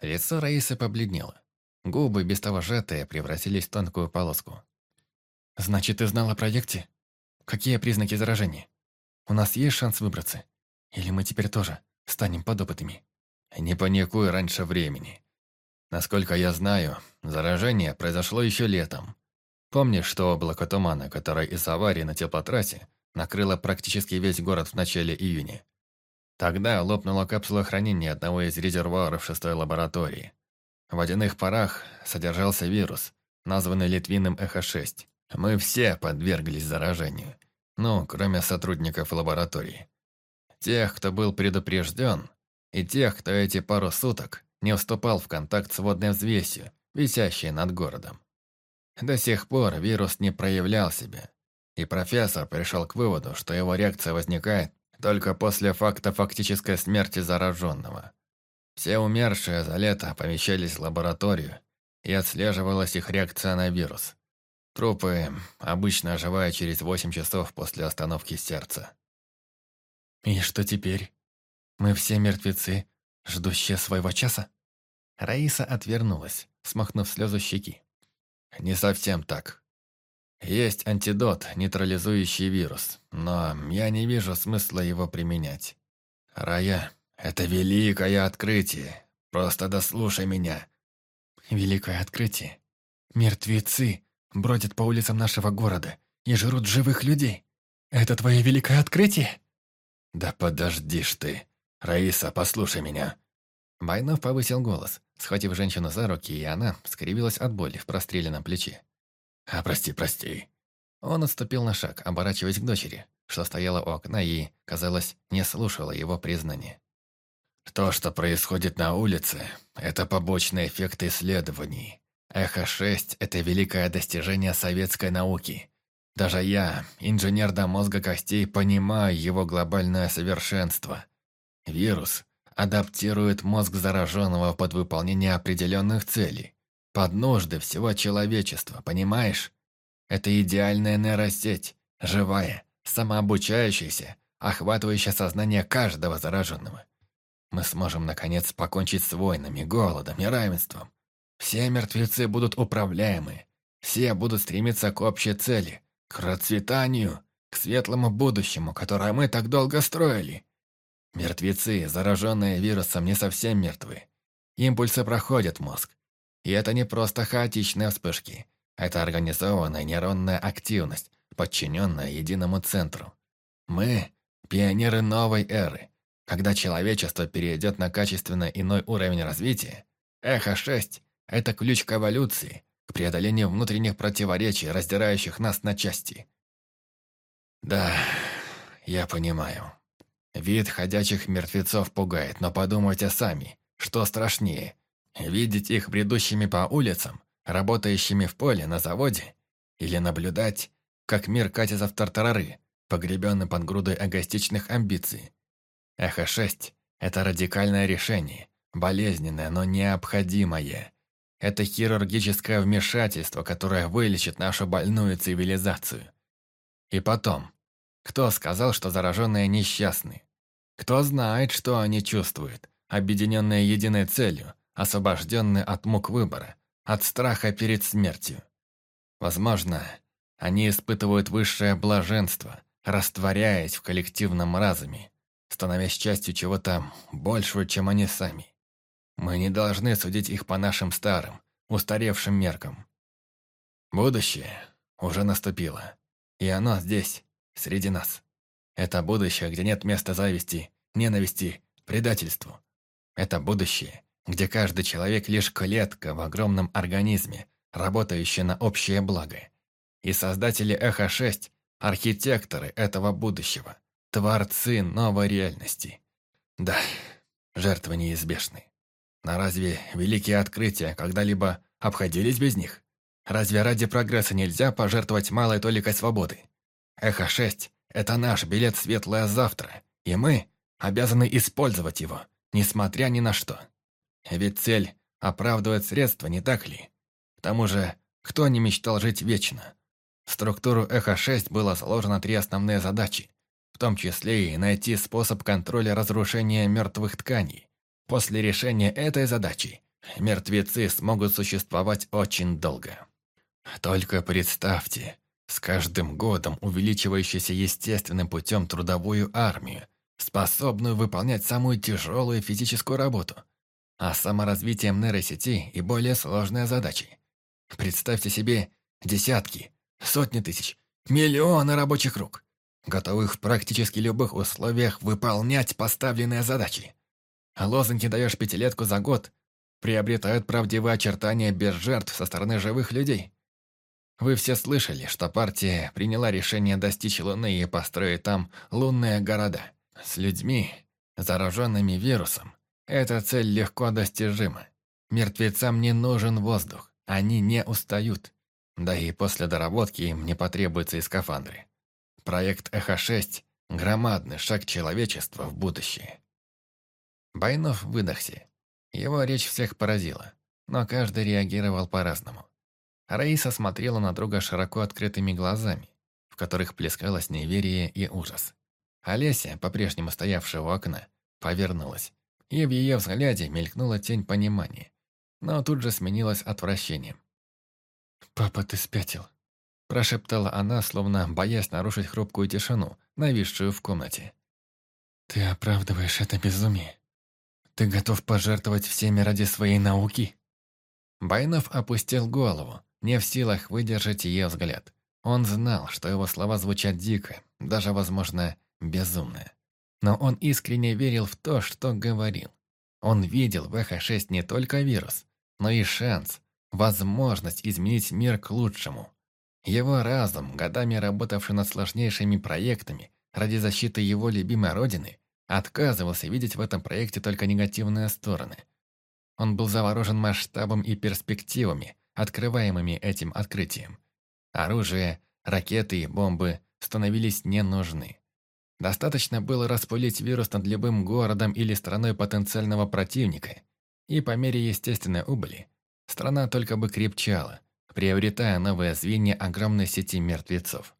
Лицо Раисы побледнело. Губы, без того сжатые, превратились в тонкую полоску. «Значит, ты знал о проекте? Какие признаки заражения? У нас есть шанс выбраться? Или мы теперь тоже станем подопытными?» «Не паникуй раньше времени. Насколько я знаю, заражение произошло еще летом. Помнишь, что облако тумана, которое из аварии на теплотрассе накрыло практически весь город в начале июня? Тогда лопнула капсула хранения одного из резервуаров шестой лаборатории. В водяных парах содержался вирус, названный литвином Эхо-6. Мы все подверглись заражению. Ну, кроме сотрудников лаборатории. Тех, кто был предупрежден, и тех, кто эти пару суток не вступал в контакт с водной взвесью, висящей над городом. До сих пор вирус не проявлял себя, и профессор пришел к выводу, что его реакция возникает только после факта фактической смерти зараженного. Все умершие за лето помещались в лабораторию, и отслеживалась их реакция на вирус. Трупы обычно оживают через 8 часов после остановки сердца. «И что теперь? Мы все мертвецы, ждущие своего часа?» Раиса отвернулась, смахнув слезы щеки. «Не совсем так. Есть антидот, нейтрализующий вирус, но я не вижу смысла его применять. Рая, это великое открытие. Просто дослушай меня». «Великое открытие? Мертвецы бродят по улицам нашего города и жрут живых людей. Это твое великое открытие?» «Да подожди ж ты. Раиса, послушай меня». Байнов повысил голос, схватив женщину за руки, и она скривилась от боли в простреленном плече. «А, прости, прости». Он отступил на шаг, оборачиваясь к дочери, что стояла у окна и, казалось, не слушала его признания. «То, что происходит на улице, это побочный эффект исследований. Эхо-6 – это великое достижение советской науки. Даже я, инженер до мозга костей, понимаю его глобальное совершенство. Вирус адаптирует мозг зараженного под выполнение определенных целей, под нужды всего человечества, понимаешь? Это идеальная нейросеть, живая, самообучающаяся, охватывающая сознание каждого зараженного. Мы сможем, наконец, покончить с войнами, голодом, неравенством. Все мертвецы будут управляемы. Все будут стремиться к общей цели, к процветанию, к светлому будущему, которое мы так долго строили. Мертвецы, зараженные вирусом, не совсем мертвы. Импульсы проходят мозг. И это не просто хаотичные вспышки. Это организованная нейронная активность, подчиненная единому центру. Мы – пионеры новой эры. Когда человечество перейдет на качественно иной уровень развития, Эхо-6 – это ключ к эволюции, к преодолению внутренних противоречий, раздирающих нас на части. Да, я понимаю. Вид ходячих мертвецов пугает, но подумайте сами, что страшнее – Видеть их бредущими по улицам, работающими в поле, на заводе, или наблюдать, как мир катится в тартарары, погребенный под грудой эгоистичных амбиций. Эхо-6 – это радикальное решение, болезненное, но необходимое. Это хирургическое вмешательство, которое вылечит нашу больную цивилизацию. И потом, кто сказал, что зараженные несчастны? Кто знает, что они чувствуют, объединенные единой целью, освобожденные от мук выбора, от страха перед смертью. Возможно, они испытывают высшее блаженство, растворяясь в коллективном разуме, становясь частью чего-то большего, чем они сами. Мы не должны судить их по нашим старым, устаревшим меркам. Будущее уже наступило, и оно здесь, среди нас. Это будущее, где нет места зависти, ненависти, предательству. Это будущее, где каждый человек лишь клетка в огромном организме, работающая на общее благо. И создатели Эхо-6 – архитекторы этого будущего, творцы новой реальности. Да, жертвы неизбежны. Но разве великие открытия когда-либо обходились без них? Разве ради прогресса нельзя пожертвовать малой толикой свободы? Эхо-6 – это наш билет светлое завтра, и мы обязаны использовать его, несмотря ни на что. Ведь цель оправдывает средства, не так ли? К тому же, кто не мечтал жить вечно? В структуру Эхо-6 было сложено три основные задачи, в том числе и найти способ контроля разрушения мертвых тканей. После решения этой задачи мертвецы смогут существовать очень долго. Только представьте, с каждым годом увеличивающуюся естественным путем трудовую армию, способную выполнять самую тяжелую физическую работу – а саморазвитием нейросети и более сложные задачи. Представьте себе десятки, сотни тысяч, миллионы рабочих рук, готовых в практически любых условиях выполнять поставленные задачи. Лозунги «даешь пятилетку за год» приобретают правдивые очертания без жертв со стороны живых людей. Вы все слышали, что партия приняла решение достичь Луны и построить там лунные города с людьми, зараженными вирусом, эта цель легко достижима. Мертвецам не нужен воздух, они не устают. Да и после доработки им не потребуются и скафандры. Проект Эхо-6 – громадный шаг человечества в будущее. Байнов выдохся. Его речь всех поразила, но каждый реагировал по-разному. Раиса смотрела на друга широко открытыми глазами, в которых плескалось неверие и ужас. Олеся, по-прежнему стоявшая у окна, повернулась и в ее взгляде мелькнула тень понимания, но тут же сменилась отвращением. «Папа, ты спятил», – прошептала она, словно боясь нарушить хрупкую тишину, нависшую в комнате. «Ты оправдываешь это безумие. Ты готов пожертвовать всеми ради своей науки?» Байнов опустил голову, не в силах выдержать ее взгляд. Он знал, что его слова звучат дико, даже, возможно, безумно. Но он искренне верил в то, что говорил. Он видел в Эхо-6 не только вирус, но и шанс, возможность изменить мир к лучшему. Его разум, годами работавший над сложнейшими проектами ради защиты его любимой родины, отказывался видеть в этом проекте только негативные стороны. Он был заворожен масштабом и перспективами, открываемыми этим открытием. Оружие, ракеты и бомбы становились не нужны. Достаточно было распылить вирус над любым городом или страной потенциального противника, и по мере естественной убыли страна только бы крепчала, приобретая новое звенья огромной сети мертвецов.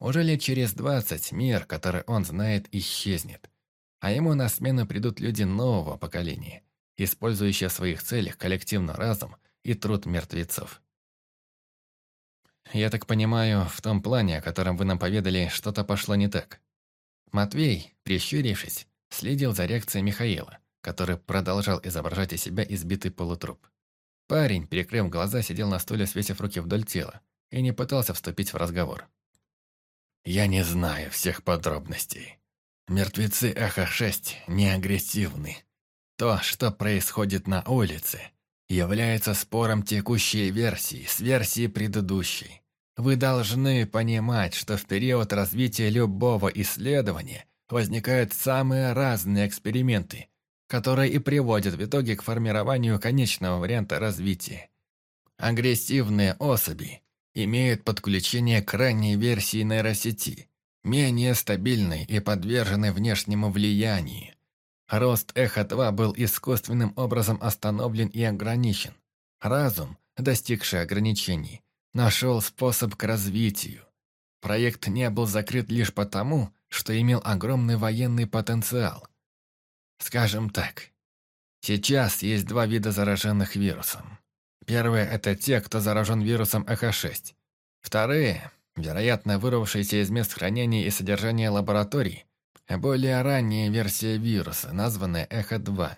Уже лет через двадцать мир, который он знает, исчезнет, а ему на смену придут люди нового поколения, использующие в своих целях коллективный разум и труд мертвецов. Я так понимаю, в том плане, о котором вы нам поведали, что-то пошло не так. Матвей, прищурившись, следил за реакцией Михаила, который продолжал изображать из себя избитый полутруп. Парень, перекрыв глаза, сидел на стуле, свесив руки вдоль тела, и не пытался вступить в разговор. «Я не знаю всех подробностей. Мертвецы Эхо-6 не агрессивны. То, что происходит на улице, является спором текущей версии с версией предыдущей. Вы должны понимать, что в период развития любого исследования возникают самые разные эксперименты, которые и приводят в итоге к формированию конечного варианта развития. Агрессивные особи имеют подключение к ранней версии нейросети, менее стабильной и подверженной внешнему влиянию. Рост Эхо-2 был искусственным образом остановлен и ограничен. Разум, достигший ограничений, нашел способ к развитию. Проект не был закрыт лишь потому, что имел огромный военный потенциал. Скажем так, сейчас есть два вида зараженных вирусом. Первые – это те, кто заражен вирусом ЭХ-6. Вторые – вероятно, вырвавшиеся из мест хранения и содержания лабораторий, более ранняя версия вируса, названная ЭХ-2.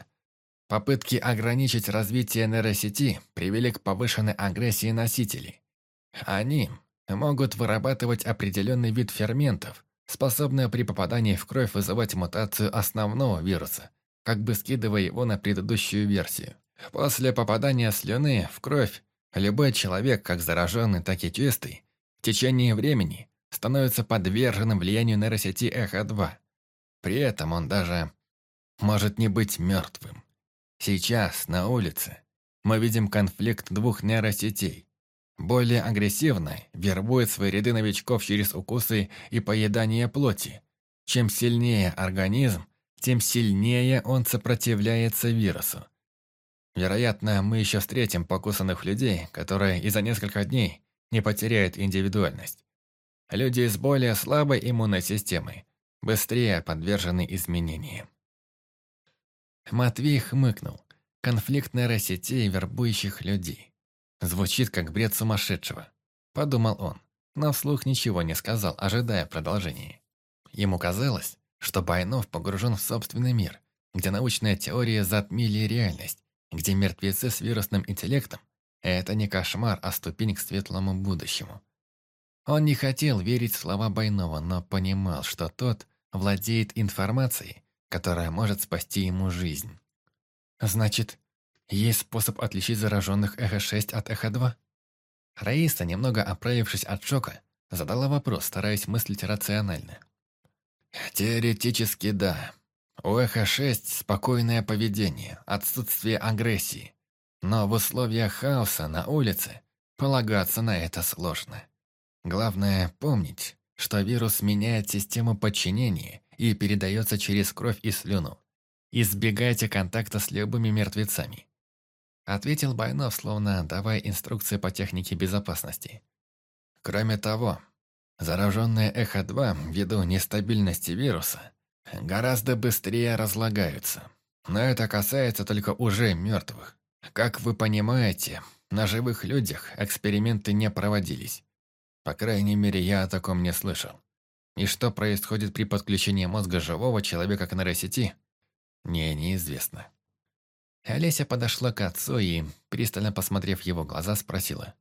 Попытки ограничить развитие нейросети привели к повышенной агрессии носителей. Они могут вырабатывать определенный вид ферментов, способные при попадании в кровь вызывать мутацию основного вируса, как бы скидывая его на предыдущую версию. После попадания слюны в кровь любой человек, как зараженный, так и чистый, в течение времени становится подверженным влиянию нейросети ЭХ-2. При этом он даже может не быть мертвым. Сейчас, на улице, мы видим конфликт двух нейросетей, более агрессивно вербует свои ряды новичков через укусы и поедание плоти. Чем сильнее организм, тем сильнее он сопротивляется вирусу. Вероятно, мы еще встретим покусанных людей, которые из за нескольких дней не потеряют индивидуальность. Люди с более слабой иммунной системой быстрее подвержены изменениям. Матвей хмыкнул. Конфликт нейросетей вербующих людей. Звучит как бред сумасшедшего. Подумал он, но вслух ничего не сказал, ожидая продолжения. Ему казалось, что Байнов погружен в собственный мир, где научная теория затмили реальность, где мертвецы с вирусным интеллектом – это не кошмар, а ступень к светлому будущему. Он не хотел верить в слова Байнова, но понимал, что тот владеет информацией, которая может спасти ему жизнь. Значит, есть способ отличить зараженных эхо-6 от эхо-2? Раиса, немного оправившись от шока, задала вопрос, стараясь мыслить рационально. Теоретически да. У эхо-6 спокойное поведение, отсутствие агрессии. Но в условиях хаоса на улице полагаться на это сложно. Главное помнить, что вирус меняет систему подчинения и передается через кровь и слюну. Избегайте контакта с любыми мертвецами. Ответил Байнов, словно давая инструкции по технике безопасности. Кроме того, зараженные Эхо-2, ввиду нестабильности вируса, гораздо быстрее разлагаются. Но это касается только уже мертвых. Как вы понимаете, на живых людях эксперименты не проводились. По крайней мере, я о таком не слышал. И что происходит при подключении мозга живого человека к нейросети, мне неизвестно. Олеся подошла к отцу и, пристально посмотрев его глаза, спросила.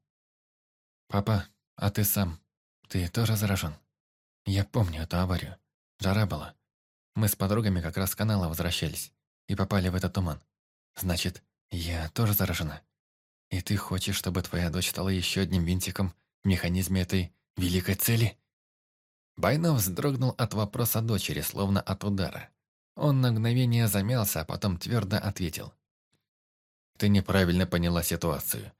«Папа, а ты сам, ты тоже заражен? Я помню эту аварию. Жара была. Мы с подругами как раз с канала возвращались и попали в этот туман. Значит, я тоже заражена. И ты хочешь, чтобы твоя дочь стала еще одним винтиком механизме этой великой цели?» Байнов вздрогнул от вопроса дочери, словно от удара. Он на мгновение замялся, а потом твердо ответил. Ты неправильно поняла ситуацию.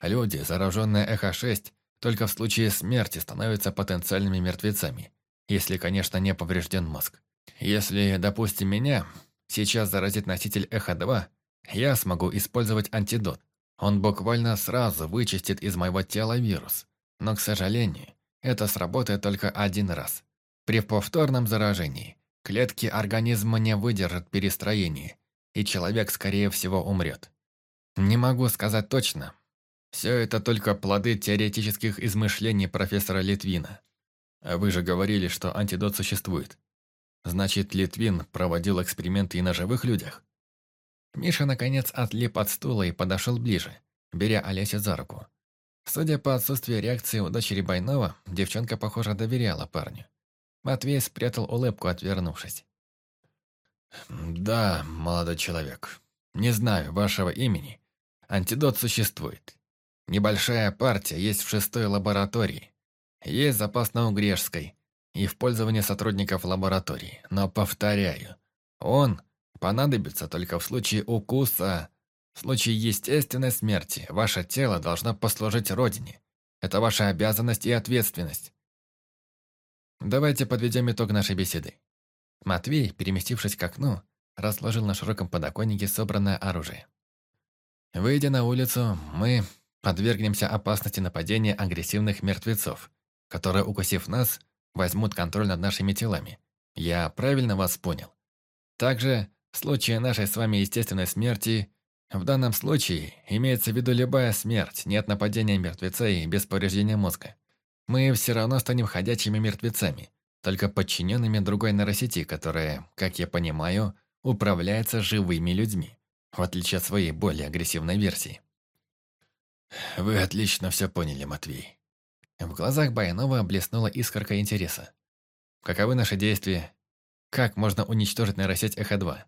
Люди, зараженные Эхо-6, только в случае смерти становятся потенциальными мертвецами. если, конечно, не поврежден мозг. Если, допустим, меня сейчас заразит носитель Эхо-2, я смогу использовать антидот. Он буквально сразу вычистит из моего тела вирус. Но, к сожалению, это сработает только один раз. При повторном заражении клетки организма не выдержат перестроения, и человек, скорее всего, умрет. Не могу сказать точно. Все это только плоды теоретических измышлений профессора Литвина. А вы же говорили, что антидот существует. Значит, Литвин проводил эксперименты и на живых людях? Миша, наконец, отлип от стула и подошел ближе, беря Олеся за руку. Судя по отсутствию реакции у дочери Байнова, девчонка, похоже, доверяла парню. Матвей спрятал улыбку, отвернувшись. «Да, молодой человек, не знаю вашего имени. Антидот существует. Небольшая партия есть в шестой лаборатории. Есть запас на Угрешской и в пользовании сотрудников лаборатории. Но, повторяю, он понадобится только в случае укуса. В случае естественной смерти ваше тело должно послужить Родине. Это ваша обязанность и ответственность. Давайте подведем итог нашей беседы. Матвей, переместившись к окну, разложил на широком подоконнике собранное оружие. Выйдя на улицу, мы подвергнемся опасности нападения агрессивных мертвецов, которые, укусив нас, возьмут контроль над нашими телами. Я правильно вас понял? Также, в случае нашей с вами естественной смерти, в данном случае имеется в виду любая смерть, нет нападения мертвеца и без повреждения мозга. Мы все равно станем ходячими мертвецами, только подчиненными другой нейросети, которая, как я понимаю, управляется живыми людьми, в отличие от своей более агрессивной версии. Вы отлично все поняли, Матвей. В глазах Баянова блеснула искорка интереса. Каковы наши действия? Как можно уничтожить нейросеть Эхо-2?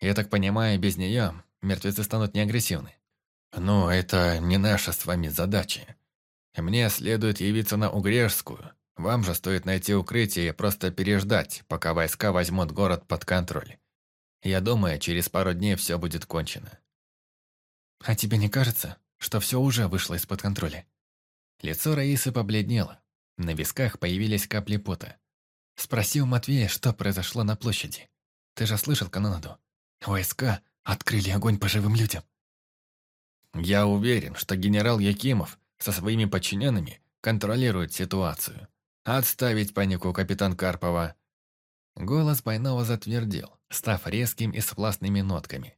Я так понимаю, без нее мертвецы станут неагрессивны. Но это не наша с вами задача. Мне следует явиться на Угрешскую. Вам же стоит найти укрытие и просто переждать, пока войска возьмут город под контроль. Я думаю, через пару дней все будет кончено. А тебе не кажется, что все уже вышло из-под контроля? Лицо Раисы побледнело. На висках появились капли пота. Спроси у Матвея, что произошло на площади. Ты же слышал канонаду. Войска открыли огонь по живым людям. Я уверен, что генерал Якимов со своими подчиненными контролирует ситуацию. Отставить панику, капитан Карпова. Голос Байнова затвердел, став резким и с властными нотками.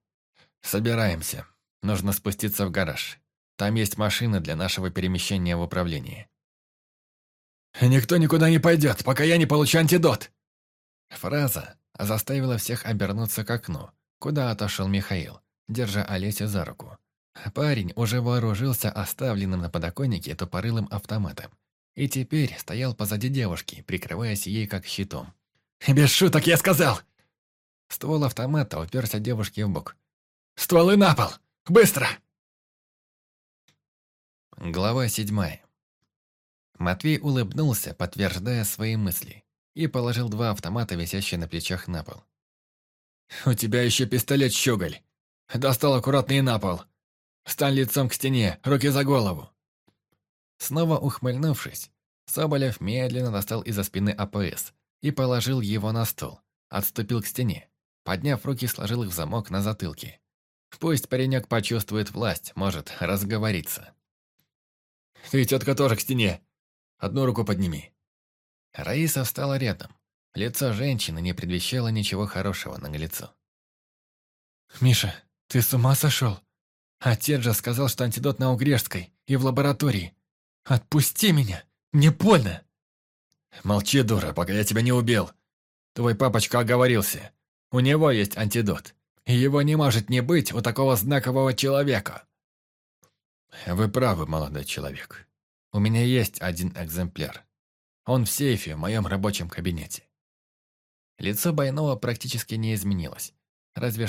«Собираемся. Нужно спуститься в гараж. Там есть машина для нашего перемещения в управлении». «Никто никуда не пойдет, пока я не получу антидот!» Фраза заставила всех обернуться к окну, куда отошел Михаил, держа Олеся за руку. Парень уже вооружился оставленным на подоконнике тупорылым автоматом и теперь стоял позади девушки, прикрываясь ей как щитом. «Без шуток, я сказал!» Ствол автомата уперся девушке в бок. «Стволы на пол! Быстро!» Глава седьмая. Матвей улыбнулся, подтверждая свои мысли, и положил два автомата, висящие на плечах, на пол. «У тебя еще пистолет, щеголь! Достал аккуратно и на пол! Стань лицом к стене, руки за голову!» Снова ухмыльнувшись, Соболев медленно достал из-за спины АПС и положил его на стол, отступил к стене, подняв руки, сложил их в замок на затылке. Пусть паренек почувствует власть, может разговориться. «Ты, тетка, тоже к стене! Одну руку подними!» Раиса встала рядом. Лицо женщины не предвещало ничего хорошего на лицо. «Миша, ты с ума сошел? Отец же сказал, что антидот на Угрешской и в лаборатории. Отпусти меня! Не больно!» «Молчи, дура, пока я тебя не убил. Твой папочка оговорился. У него есть антидот. И его не может не быть у такого знакового человека». «Вы правы, молодой человек. У меня есть один экземпляр. Он в сейфе в моем рабочем кабинете». Лицо Байнова практически не изменилось. Разве